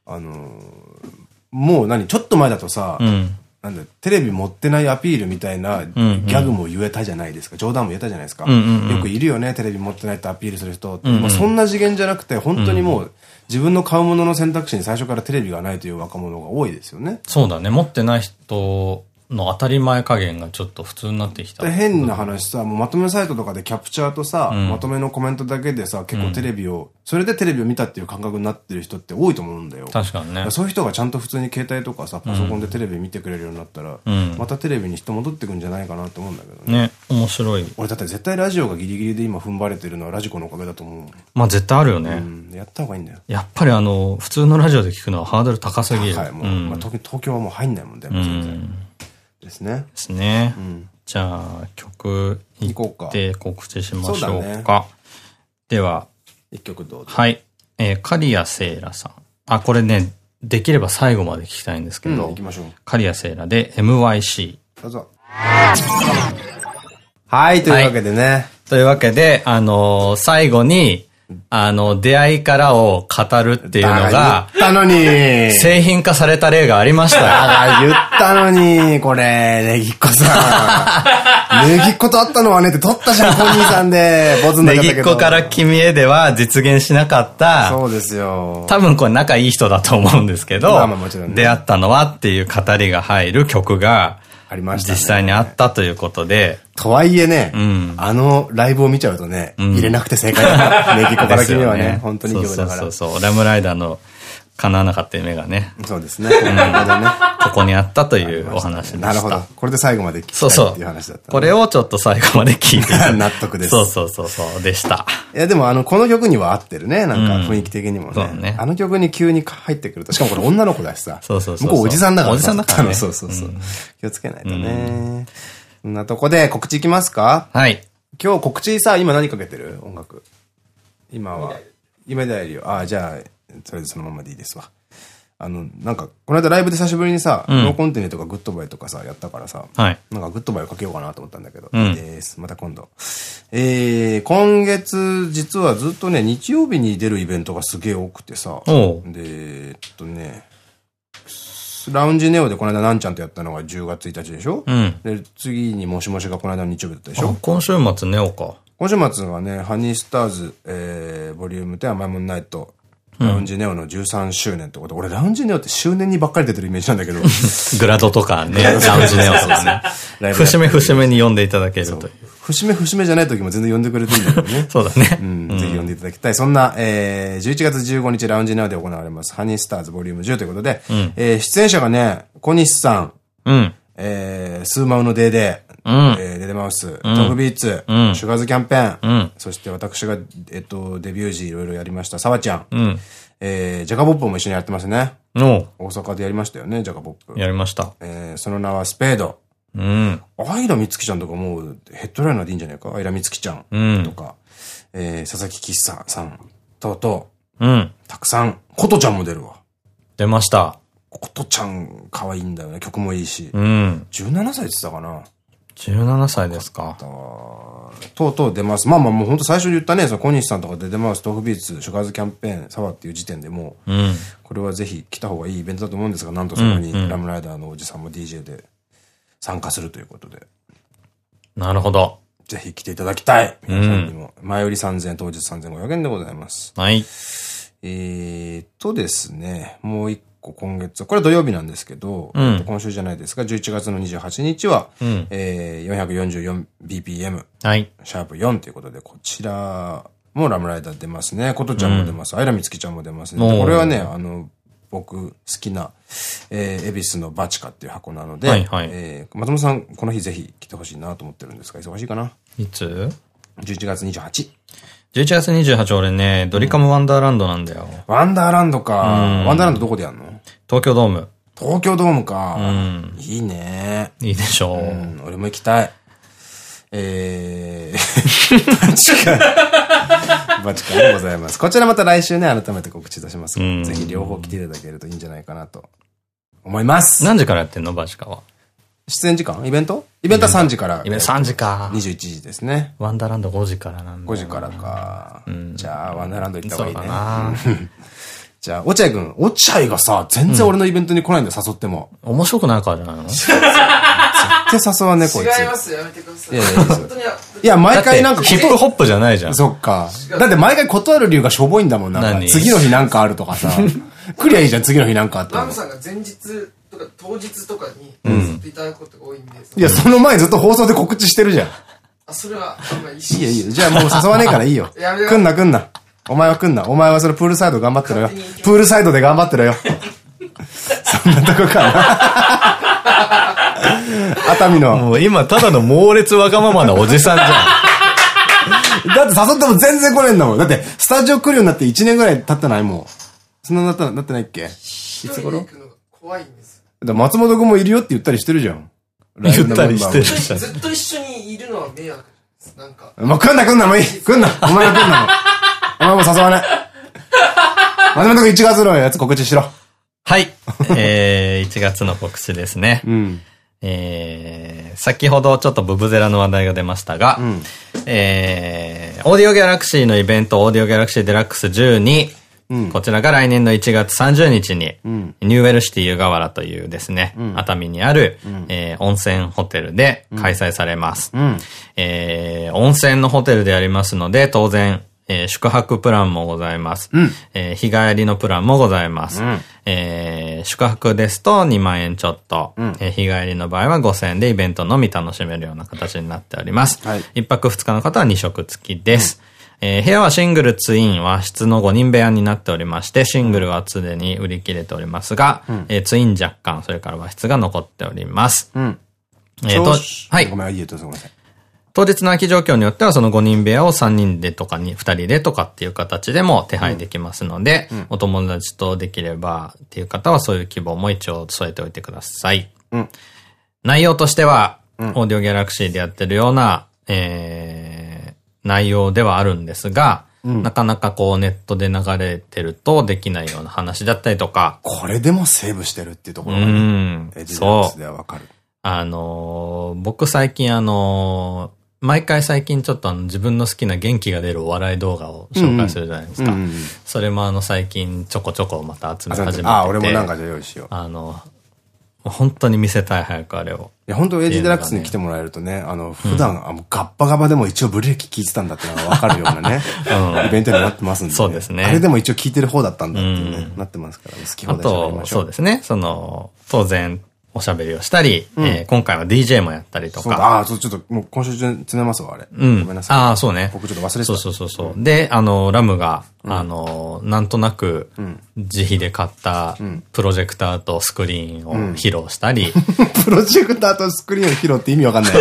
あのー、もう何、ちょっと前だとさ、う。うん。なんだ、テレビ持ってないアピールみたいなギうんャグも言えたじゃないですか。冗談も言えたじゃないですか。よくいるよね、テレビ持ってないってアピールする人って。もうそんな次元じゃなくて、本当にもう自分の買うものの選択肢に最初からテレビがないという若者が多いですよね。そうだね。持ってない人の当たり前加減がちょっと普通になってきた。変な話さ、もうまとめサイトとかでキャプチャーとさ、うん、まとめのコメントだけでさ、結構テレビを、うん、それでテレビを見たっていう感覚になってる人って多いと思うんだよ。確かにね。そういう人がちゃんと普通に携帯とかさ、パソコンでテレビ見てくれるようになったら、うん、またテレビに人戻ってくんじゃないかなって思うんだけどね。ね、面白い。俺だって絶対ラジオがギリギリで今踏ん張れてるのはラジコのおかげだと思う。まあ絶対あるよね。やった方がいいんだよ。やっぱりあの、普通のラジオで聞くのはハードル高すぎる。はい、もう、まあ東京はもう入んないもんね、全然。ですね。ですね。じゃあ、曲いって告知しましょうか。では、一曲どうぞ。はい。えー、カリアセイラさん。あ、これね、できれば最後まで聞きたいんですけど、行きましょう。カリアセイラで MYC。どうぞ。はい、というわけでね。というわけで、あのー、最後に、あの、出会いからを語るっていうのが、言ったのに、製品化された例がありましたよ。言ったのに、これ、ネギっ子さん。ネギっ子と会ったのはねって撮ったじゃん、本人さんで。ボズネギっ子から君へでは実現しなかった。そうですよ。多分これ仲いい人だと思うんですけど、まあまあもちろん、ね、出会ったのはっていう語りが入る曲が、ありました、ね、実際にあったということで。とはいえね、うん、あのライブを見ちゃうとね、うん、入れなくて正解だ。ネギコから君はね、ね本当に曲だから。そうそうそう。ラムライダーの叶わなかった夢がね。そうですね。うん、ここにあったというお話でした。なるほど。これで最後まで聞きたいっていう話だった。これをちょっと最後まで聞いて。納得です。そうそうそうそう、でした。いや、でもあの、この曲には合ってるね。なんか雰囲気的にもね。そうね。あの曲に急に入ってくると、しかもこれ女の子だしさ。そうそうそう。向こうおじさんだからおじさんだからね。そうそうそう。気をつけないとね。そんなとこで告知いきますか？はい。今日告知さ、今何かけてる？音楽。今は。夢だよりああ、じゃあ、それでそのままでいいですわ。あの、なんか、この間ライブで久しぶりにさ、うん、ノーコンティネとかグッドバイとかさ、やったからさ、はい、なんかグッドバイをかけようかなと思ったんだけど、うん、です。また今度。えー、今月、実はずっとね、日曜日に出るイベントがすげえ多くてさ、で、えっとね、ラウンジネオでこの間なんちゃんとやったのが10月1日でしょ？うん。で、次にもしもしがこの間の日曜日だったでしょ？今週末ネオか。今週末はね、ハニースターズ、えー、ボリューム10甘いもんナイト、ラウンジネオの13周年ってこと、俺ラウンジネオって周年にばっかり出てるイメージなんだけど。グラドとかね、ラウンジネオとかね。節目節目に呼んでいただけるという。節目節目じゃない時も全然呼んでくれていいんだけどね。そうだね。うん、ぜひ呼んでいただきたい。そんな、えー、11月15日ラウンジネオで行われます、ハニースターズボリューム10ということで、うん、えー、出演者がね、小西さん、うん、えー、スーマウのデーデー、うん、えー、デデマウス、トグビーツ、うん、シュガーズキャンペーン、うん、そして私が、えっと、デビュー時いろいろやりました、サワちゃん、うんえー、ジャガボップも一緒にやってますね。大阪でやりましたよね、ジャガボップ。やりました。えー、その名はスペード。うん。アイラミツキちゃんとかもうヘッドライナーでいいんじゃないか？アイラミツキちゃん。うん。とか、えー、佐々木喫茶さん、とうとう。うん。たくさん、ことちゃんも出るわ。出ました。ことちゃん可愛いんだよね。曲もいいし。うん。17歳って言ってたかな。17歳ですか。とうとう出ます。まあまあもう本当最初に言ったね、その小西さんとかで出ます、豆腐ビーツ、シュガーズキャンペーン、サワっていう時点でもう、うん、これはぜひ来た方がいいイベントだと思うんですが、なんとそこにラムライダーのおじさんも DJ で参加するということで。なるほど。ぜひ来ていただきたい。皆さんにも。前売り3000当日3500円でございます。はい。えーとですね、もう一個今月、これ土曜日なんですけど、うん、今週じゃないですが、11月の28日は、うん、えー、444bpm、はい、シャープ4ということで、こちらもラムライダー出ますね。ことちゃんも出ます。あいらみつきちゃんも出ますね。これはね、あの、僕好きな、えー、恵比寿のバチカっていう箱なので、はいはい、えー、松本さん、この日ぜひ来てほしいなと思ってるんですが、忙しいかな？いつ ?11 月28。11月28俺ね、ドリカムワンダーランドなんだよ。ワンダーランドか。ワンダーランドどこでやんの？東京ドーム。東京ドームか。うん。いいね。いいでしょう。うん、俺も行きたい。えー、バチカ。バチカでございます。こちらまた来週ね、改めて告知いたします。ぜひ両方来ていただけるといいんじゃないかなと思います。何時からやってんの？バチカは。出演時間？イベント？イベントは3時から。イベント3時か。21時ですね。ワンダーランド5時からなんだ。5時からか。じゃあ、ワンダーランド行った方がいいね。じゃあ、落合くん。落合がさ、全然俺のイベントに来ないんだよ、誘っても。面白くないからじゃないの？絶対誘わね、こいつ。違いますやめてください。いやいや、いや、毎回なんか。ヒップホップじゃないじゃん。そっか。だって毎回断る理由がしょぼいんだもんな。次の日なんかあるとかさ。来りゃいいじゃん、次の日なんかあって。ラムさんが前日とか当日とかに、誘っていただくことが多いんで。いや、その前ずっと放送で告知してるじゃん。あ、それは、あんまり意識いいよいいよ。じゃあもう誘わねえからいいよ。やめろ来んな来んな。お前は来んな。お前はそれプールサイド頑張ってろよプールサイドで頑張ってろよ。そんなとこかな。熱海の。もう今ただの猛烈わがままなおじさんじゃん。だって誘っても全然来ねえんだもん。だって、スタジオ来るようになって1年ぐらい経ってないもん。そんななった、なってないっけ？一人で行くのが怖いんです。松本くんもいるよって言ったりしてるじゃん。言ったりしてるずじゃん。っと一緒にいるのは迷惑です。なんか。もう来んな来んなもういい来んなお前は来んなもう。お前もう誘わない。松本くん1月のやつ告知しろ。はい。えー、1月の告知ですね。うん。えー、先ほどちょっとブブゼラの話題が出ましたが、んえー、オーディオギャラクシーのイベント、オーディオギャラクシーデラックス12、うん。こちらが来年の1月30日に、ん。ニューウェルシティ湯河原というですね、熱海にある、えー温泉ホテルで開催されます。ん。えー温泉のホテルでありますので、当然、えー宿泊プランもございます。えー日帰りのプランもございます。えー宿泊ですと2万円ちょっと、えー日帰りの場合は5000円でイベントのみ楽しめるような形になっております。はい。一泊二日の方は2食付きです。えー部屋はシングル、ツイン、和室の5人部屋になっておりまして、シングルはすでに売り切れておりますが、えーツイン若干、それから和室が残っております。うん。えーと、はいご。めん、いいよ、どうぞごめんなさい。当日の空き状況によってはその5人部屋を3人でとかに2人でとかっていう形でも手配できますので、お友達とできればっていう方はそういう希望も一応添えておいてください。うん内容としては、オーディオギャラクシーでやってるような、えー、内容ではあるんですが、なかなかこうネットで流れてるとできないような話だったりとか、これでもセーブしてるっていうとこうろがね、んエデラックスそう。ではわかる。あのー僕最近あのー毎回最近ちょっとあの自分の好きな元気が出るお笑い動画を紹介するじゃないですか。うんうんうんそれもあの最近ちょこちょこまた集め始めてて。あ、俺もなんかじゃあ用意しよう。あの、本当に見せたい早くあれを。いや、本当エイジデラックスに来てもらえるとね、あの、普段、あもうガッバガバでも一応ブレーキ聞いてたんだってのがわかるようなね、イベントになってますんで、そうですねあれでも一応聞いてる方だったんだっていうね、なってますから、好きあ放題喋りと。そうですね。その、当然、おしゃべりをしたり、えー今回は DJ もやったりとか。そうだ、ああ、そう、ちょっと、もう今週中に詰めますわ、あれ。うん。ごめんなさい。ああ、そうね。僕ちょっと忘れてた。そうそうそうそう。で、あの、ラムが、あの、なんとなく、自費で買ったプロジェクターとスクリーンを披露したり、プロジェクターとスクリーンを披露って意味わかんない。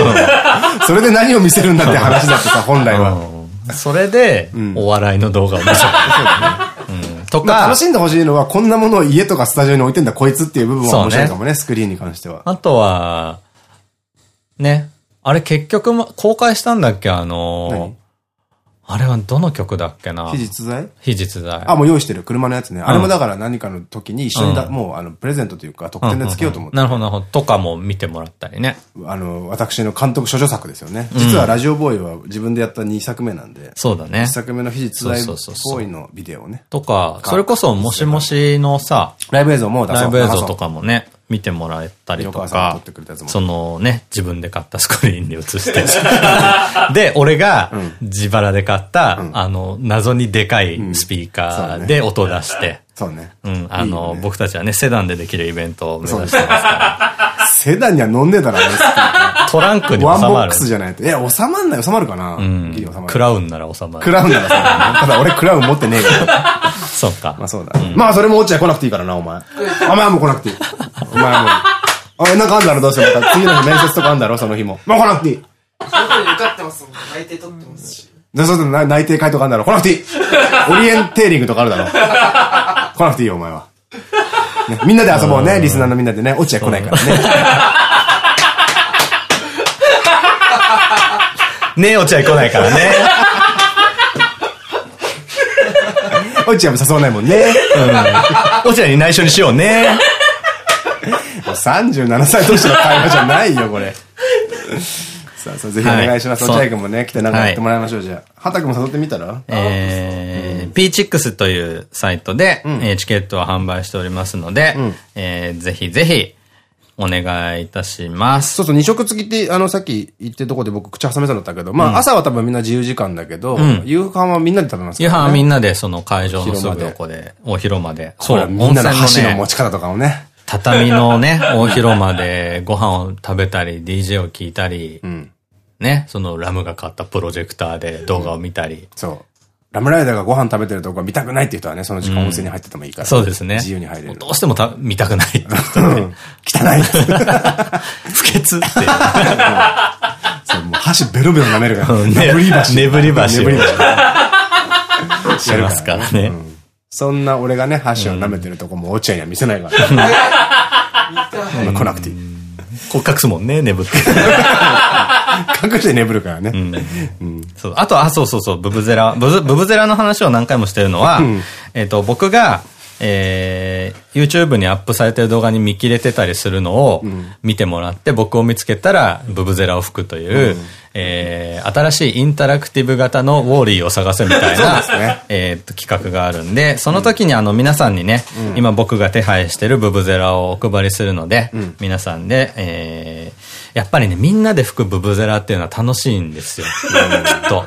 そ れで何を見せるんだって話だってさ、本来は。うんそれで、お笑いの動画を見せた。うんとか。まあ楽、しんでほしいのは、こんなものを家とかスタジオに置いてんだ、こいつっていう部分は面白いかもね、スクリーンに関しては。あとは、ね、あれ結局も公開したんだっけ？あの何、あれはどの曲だっけな？非実在？非実在。あ、もう用意してる。車のやつね。あれもだから何かの時に一緒にだ、もうあの、プレゼントというか、特典でつけようと思って。なるほど、なるほど。とかも見てもらったりね。あの、私の監督処女作ですよね。実はラジオボーイは自分でやった2作目なんで、そうだね1。作目の非実在ボーイのビデオをね。とか、それこそ、もしもしのさ、ライブ映像も出そうライブ映像とかもね、見てもらえたりとかそのね、自分で買ったスクリーンに映して。で、俺が自腹で買った、あの、謎にでかいスピーカーで音出して、そうね。うん、あの、僕たちはね、セダンでできるイベントを目指してますから、セダンには飲んでたらね、トランクに収ワンボまるック。スじゃないと。え、収まんない収まるかな？うん。クラウンなら収まる。クラウンならそうだね。ただ俺クラウン持ってねえから。そっかまあ。そうだ。まあそれも落合来なくていいからな、お前。お前はもう来なくていい。お前はもう。あ、なんかあんだろ、どうせまた。次の日面接とかあんだろ、その日も。もう来なくていい。その子に受かってますもん。内定取ってますし。内定会とかあんだろ、来なくていい。オリエンテーリングとかあるだろ。来なくていいよ、お前は。ねみんなで遊ぼうね、リスナーのみんなでね。落合来ないからね。ねえ、落合来ないからね。落合も誘わないもんね。落合に内緒にしようね。もう37歳同士の会話じゃないよ、これ。さあ、さあぜひお願いします。はい落合君もね、来てなんかやってもらいましょう、じゃあ。畑君も誘ってみたら？えー、P6 というサイトで、えーチケットを販売しておりますので、えーぜひぜひお願いいたします。そうそう、二食付きって、あの、さっき言ってるとこで僕口挟めそうだったけど、まあ、朝は多分みんな自由時間だけど、夕飯はみんなで食べますから、ね。夕飯はみんなでその会場のすぐ横で、お広間で。そう、みんなの箸の持ち方とかをね。畳のね、大広間でご飯を食べたり、DJ を聴いたり、うん、ね、そのラムが買ったプロジェクターで動画を見たり。そう。ラムライダーがご飯食べてるとこ見たくないっていう人はね、その時間温泉に入っててもいいから、そうですね。自由に入れる。どうしてもた見たくないって人、ね。汚い。不潔って。そう、もう箸ベロベロ舐めるから。眠り橋。眠り橋。眠り橋。しますからね。そんな俺がね、箸を舐めてるとこも落合には見せないから。来なくていい。こう隠すもんね、眠って。隠して眠るからね。そう。あと、あ、そうそうそう、ブブゼラ。ブブブゼラの話を何回もしてるのは、えっと、僕が、えー、YouTube にアップされてる動画に見切れてたりするのを見てもらって、僕を見つけたら、ブブゼラを吹くという、えー、新しいインタラクティブ型のウォーリーを探せみたいな、ね、えっと、企画があるんで、その時にあの、皆さんにね、うん、今僕が手配してるブブゼラをお配りするので、うん、皆さんで、えー、やっぱりね、みんなで吹くブブゼラっていうのは楽しいんですよ。きっと。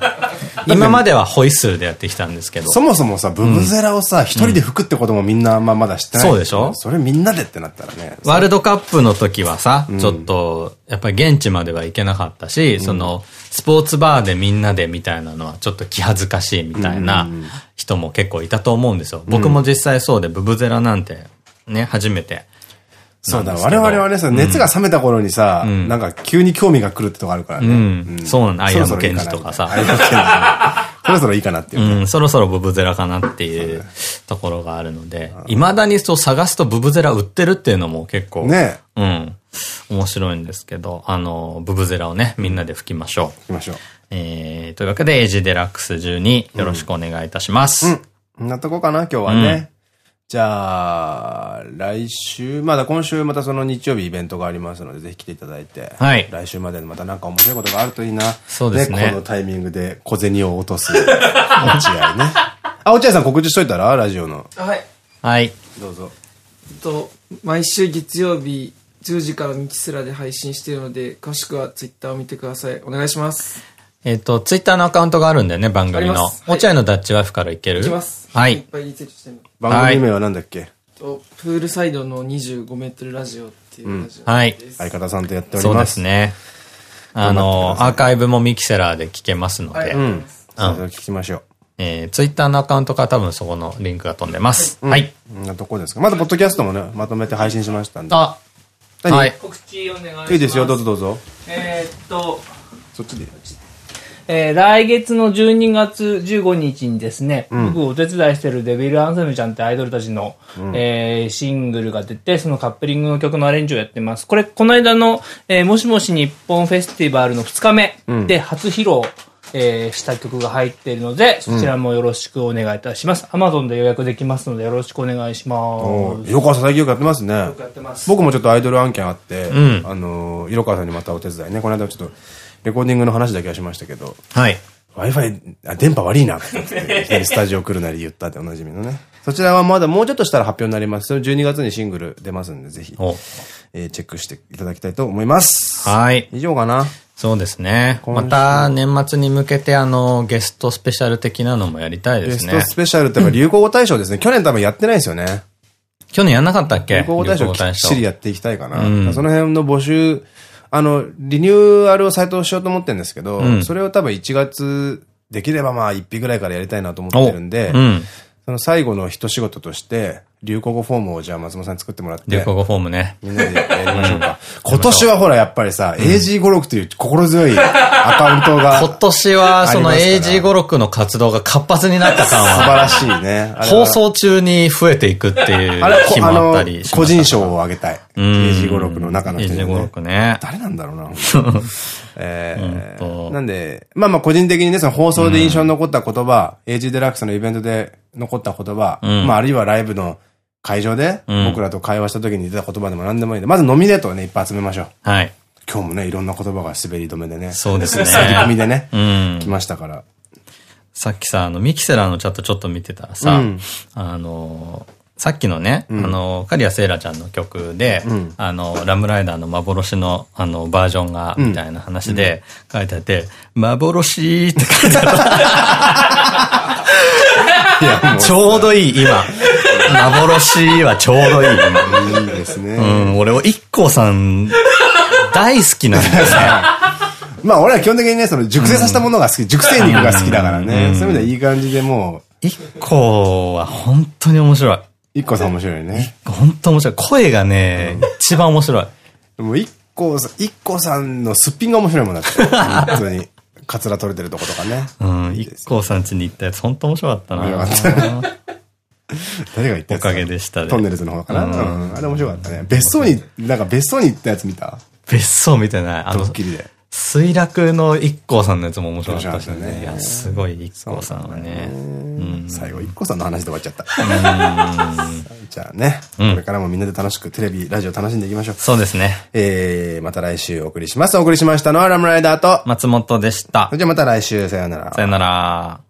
今まではホイッスルでやってきたんですけど。そもそもさ、ブブゼラをさ、一、人で吹くってこともみんなまあまだ知ってない。そうでしょ？それみんなでってなったらね。ワールドカップの時はさ、ちょっと、やっぱり現地までは行けなかったし、その、スポーツバーでみんなでみたいなのはちょっと気恥ずかしいみたいな人も結構いたと思うんですよ。僕も実際そうで、ブブゼラなんてね、初めて。そうだ、我々はね、その熱が冷めた頃にさ、なんか急に興味が来るってとこあるからね。そうなんだ、アイアムケンジとかさ。そろそろいいかなっていう。うん、そろそろブブゼラかなっていうところがあるので、未だにそう探すとブブゼラ売ってるっていうのも結構。ね。うん。面白いんですけど、あの、ブブゼラをね、みんなで吹きましょう。吹きましょう。えー、というわけで、エイジデラックス12よろしくお願いいたします。うん。なとこかな、今日はね。じゃあ、来週、まだ今週またその日曜日イベントがありますので、ぜひ来ていただいて、はい。来週までまたなんか面白いことがあるといいな。そうですね。このタイミングで小銭を落とす、落合ね。あ、落合さん告知しといたらラジオの。はい。はい。どうぞ。と、毎週月曜日10時からミキスラで配信しているので、詳しくはツイッターを見てください。お願いします。えっと、ツイッターのアカウントがあるんだよね、番組の。落合のダッチワイフからいける？いきます。はい。いっぱいリツイートしてる番組名は何だっけ？と、プールサイドの25メートルラジオっていうラジオ、はい。相方さんとやっております。そうですね。あの、アーカイブもミキセラーで聞けますので。うん。聞きましょう。えー、ツイッターのアカウントから多分そこのリンクが飛んでます。はい。こんなとこですか。まだポッドキャストもね、まとめて配信しましたんで。あ、はい。告知お願いします。いいですよ、どうぞどうぞ。えっと、そっちで。えー、来月の12月15日にですね、うん、僕お手伝いしてるデビル・アンセムちゃんってアイドルたちの、うん、えー、シングルが出て、そのカップリングの曲のアレンジをやってます。これ、この間の、えー、もしもし日本フェスティバルの2日目で初披露、えー、した曲が入っているので、そちらもよろしくお願いいたします。アマゾンで予約できますので、よろしくお願いします。色川さん最近よくやってますね。よくやってます。僕もちょっとアイドル案件あって、うん、あの、色川さんにまたお手伝いね、この間ちょっと、レコーディングの話だけはしましたけど、はい。Wi-Fi、あ、電波悪いなって スタジオ来るなり言ったっておなじみのね。そちらはまだもうちょっとしたら発表になります。12月にシングル出ますんで、ぜひ、えー、チェックしていただきたいと思います。はい。以上かな？そうですね。また年末に向けてあの、ゲストスペシャル的なのもやりたいですね。ゲストスペシャルって流行語大賞ですね。去年多分やってないですよね。去年やんなかったっけ？流行語大賞きっちりやっていきたいかな。うん、その辺の募集、あの、リニューアルを再投しようと思ってるんですけど、うん、それを多分1月、できればまあ1匹ぐらいからやりたいなと思ってるんで、うん、その最後の一仕事として、流行語フォームをじゃあ松本さんに作ってもらって。流行語フォームね。みんなでやりましょうか。今年はほらやっぱりさ、AG56 という心強いアカウントが。今年はその AG56 の活動が活発になった感は。素晴らしいね。放送中に増えていくっていう日もあったり個人賞をあげたい。AG56 の中の人ね。AG56 ね。誰なんだろうな。えー、なんで、まあまあ個人的にね、その放送で印象に残った言葉、AG デラックスのイベントで残った言葉、まああるいはライブの会場で僕らと会話した時に出た言葉でも何でもいいんで、まずノミネートをね、いっぱい集めましょう。はい。今日もね、いろんな言葉が滑り止めでね。そうですね。滑り込みでね、うん、来ましたから。さっきさ、あの、ミキセラーのチャットちょっと見てたらさ、うん、あの、さっきのね、うん、あの、カリアセイラちゃんの曲で、うん、あの、ラムライダーの幻の、あの、バージョンが、みたいな話で書いてあって、幻って書いてあった。ちょうどいい、今。幻はちょうどいい。いいですね。うん、俺、一光さん、大好きなんだよね。まあ俺は基本的にね、その熟成させたものが好き、熟成肉が好きだからね。そういう意味ではいい感じでもう。一個は本当に面白い。一個さん面白いね。本当面白い。声がね、一番面白い。でも一個さん、一個さんのすっぴんが面白いもんだって。本当に。カツラ取れてるとことかね。うん、一光さん家に行ったやつ、本当面白かったな。面白かった。誰が言ったおかげでしたトンネルズの方かな？うん。あれ面白かったね。別荘に、なんか別荘に行ったやつ見た？別荘見てない。あの、ドッキリで。水楽の一光さんのやつも面白かったしね。いや、すごい一光さんはね。最後一光さんの話で終わっちゃった。じゃあね、これからもみんなで楽しくテレビ、ラジオ楽しんでいきましょう。そうですね。えー、また来週お送りします。お送りしましたのはラムライダーと松本でした。じゃあまた来週、さよなら。さよなら。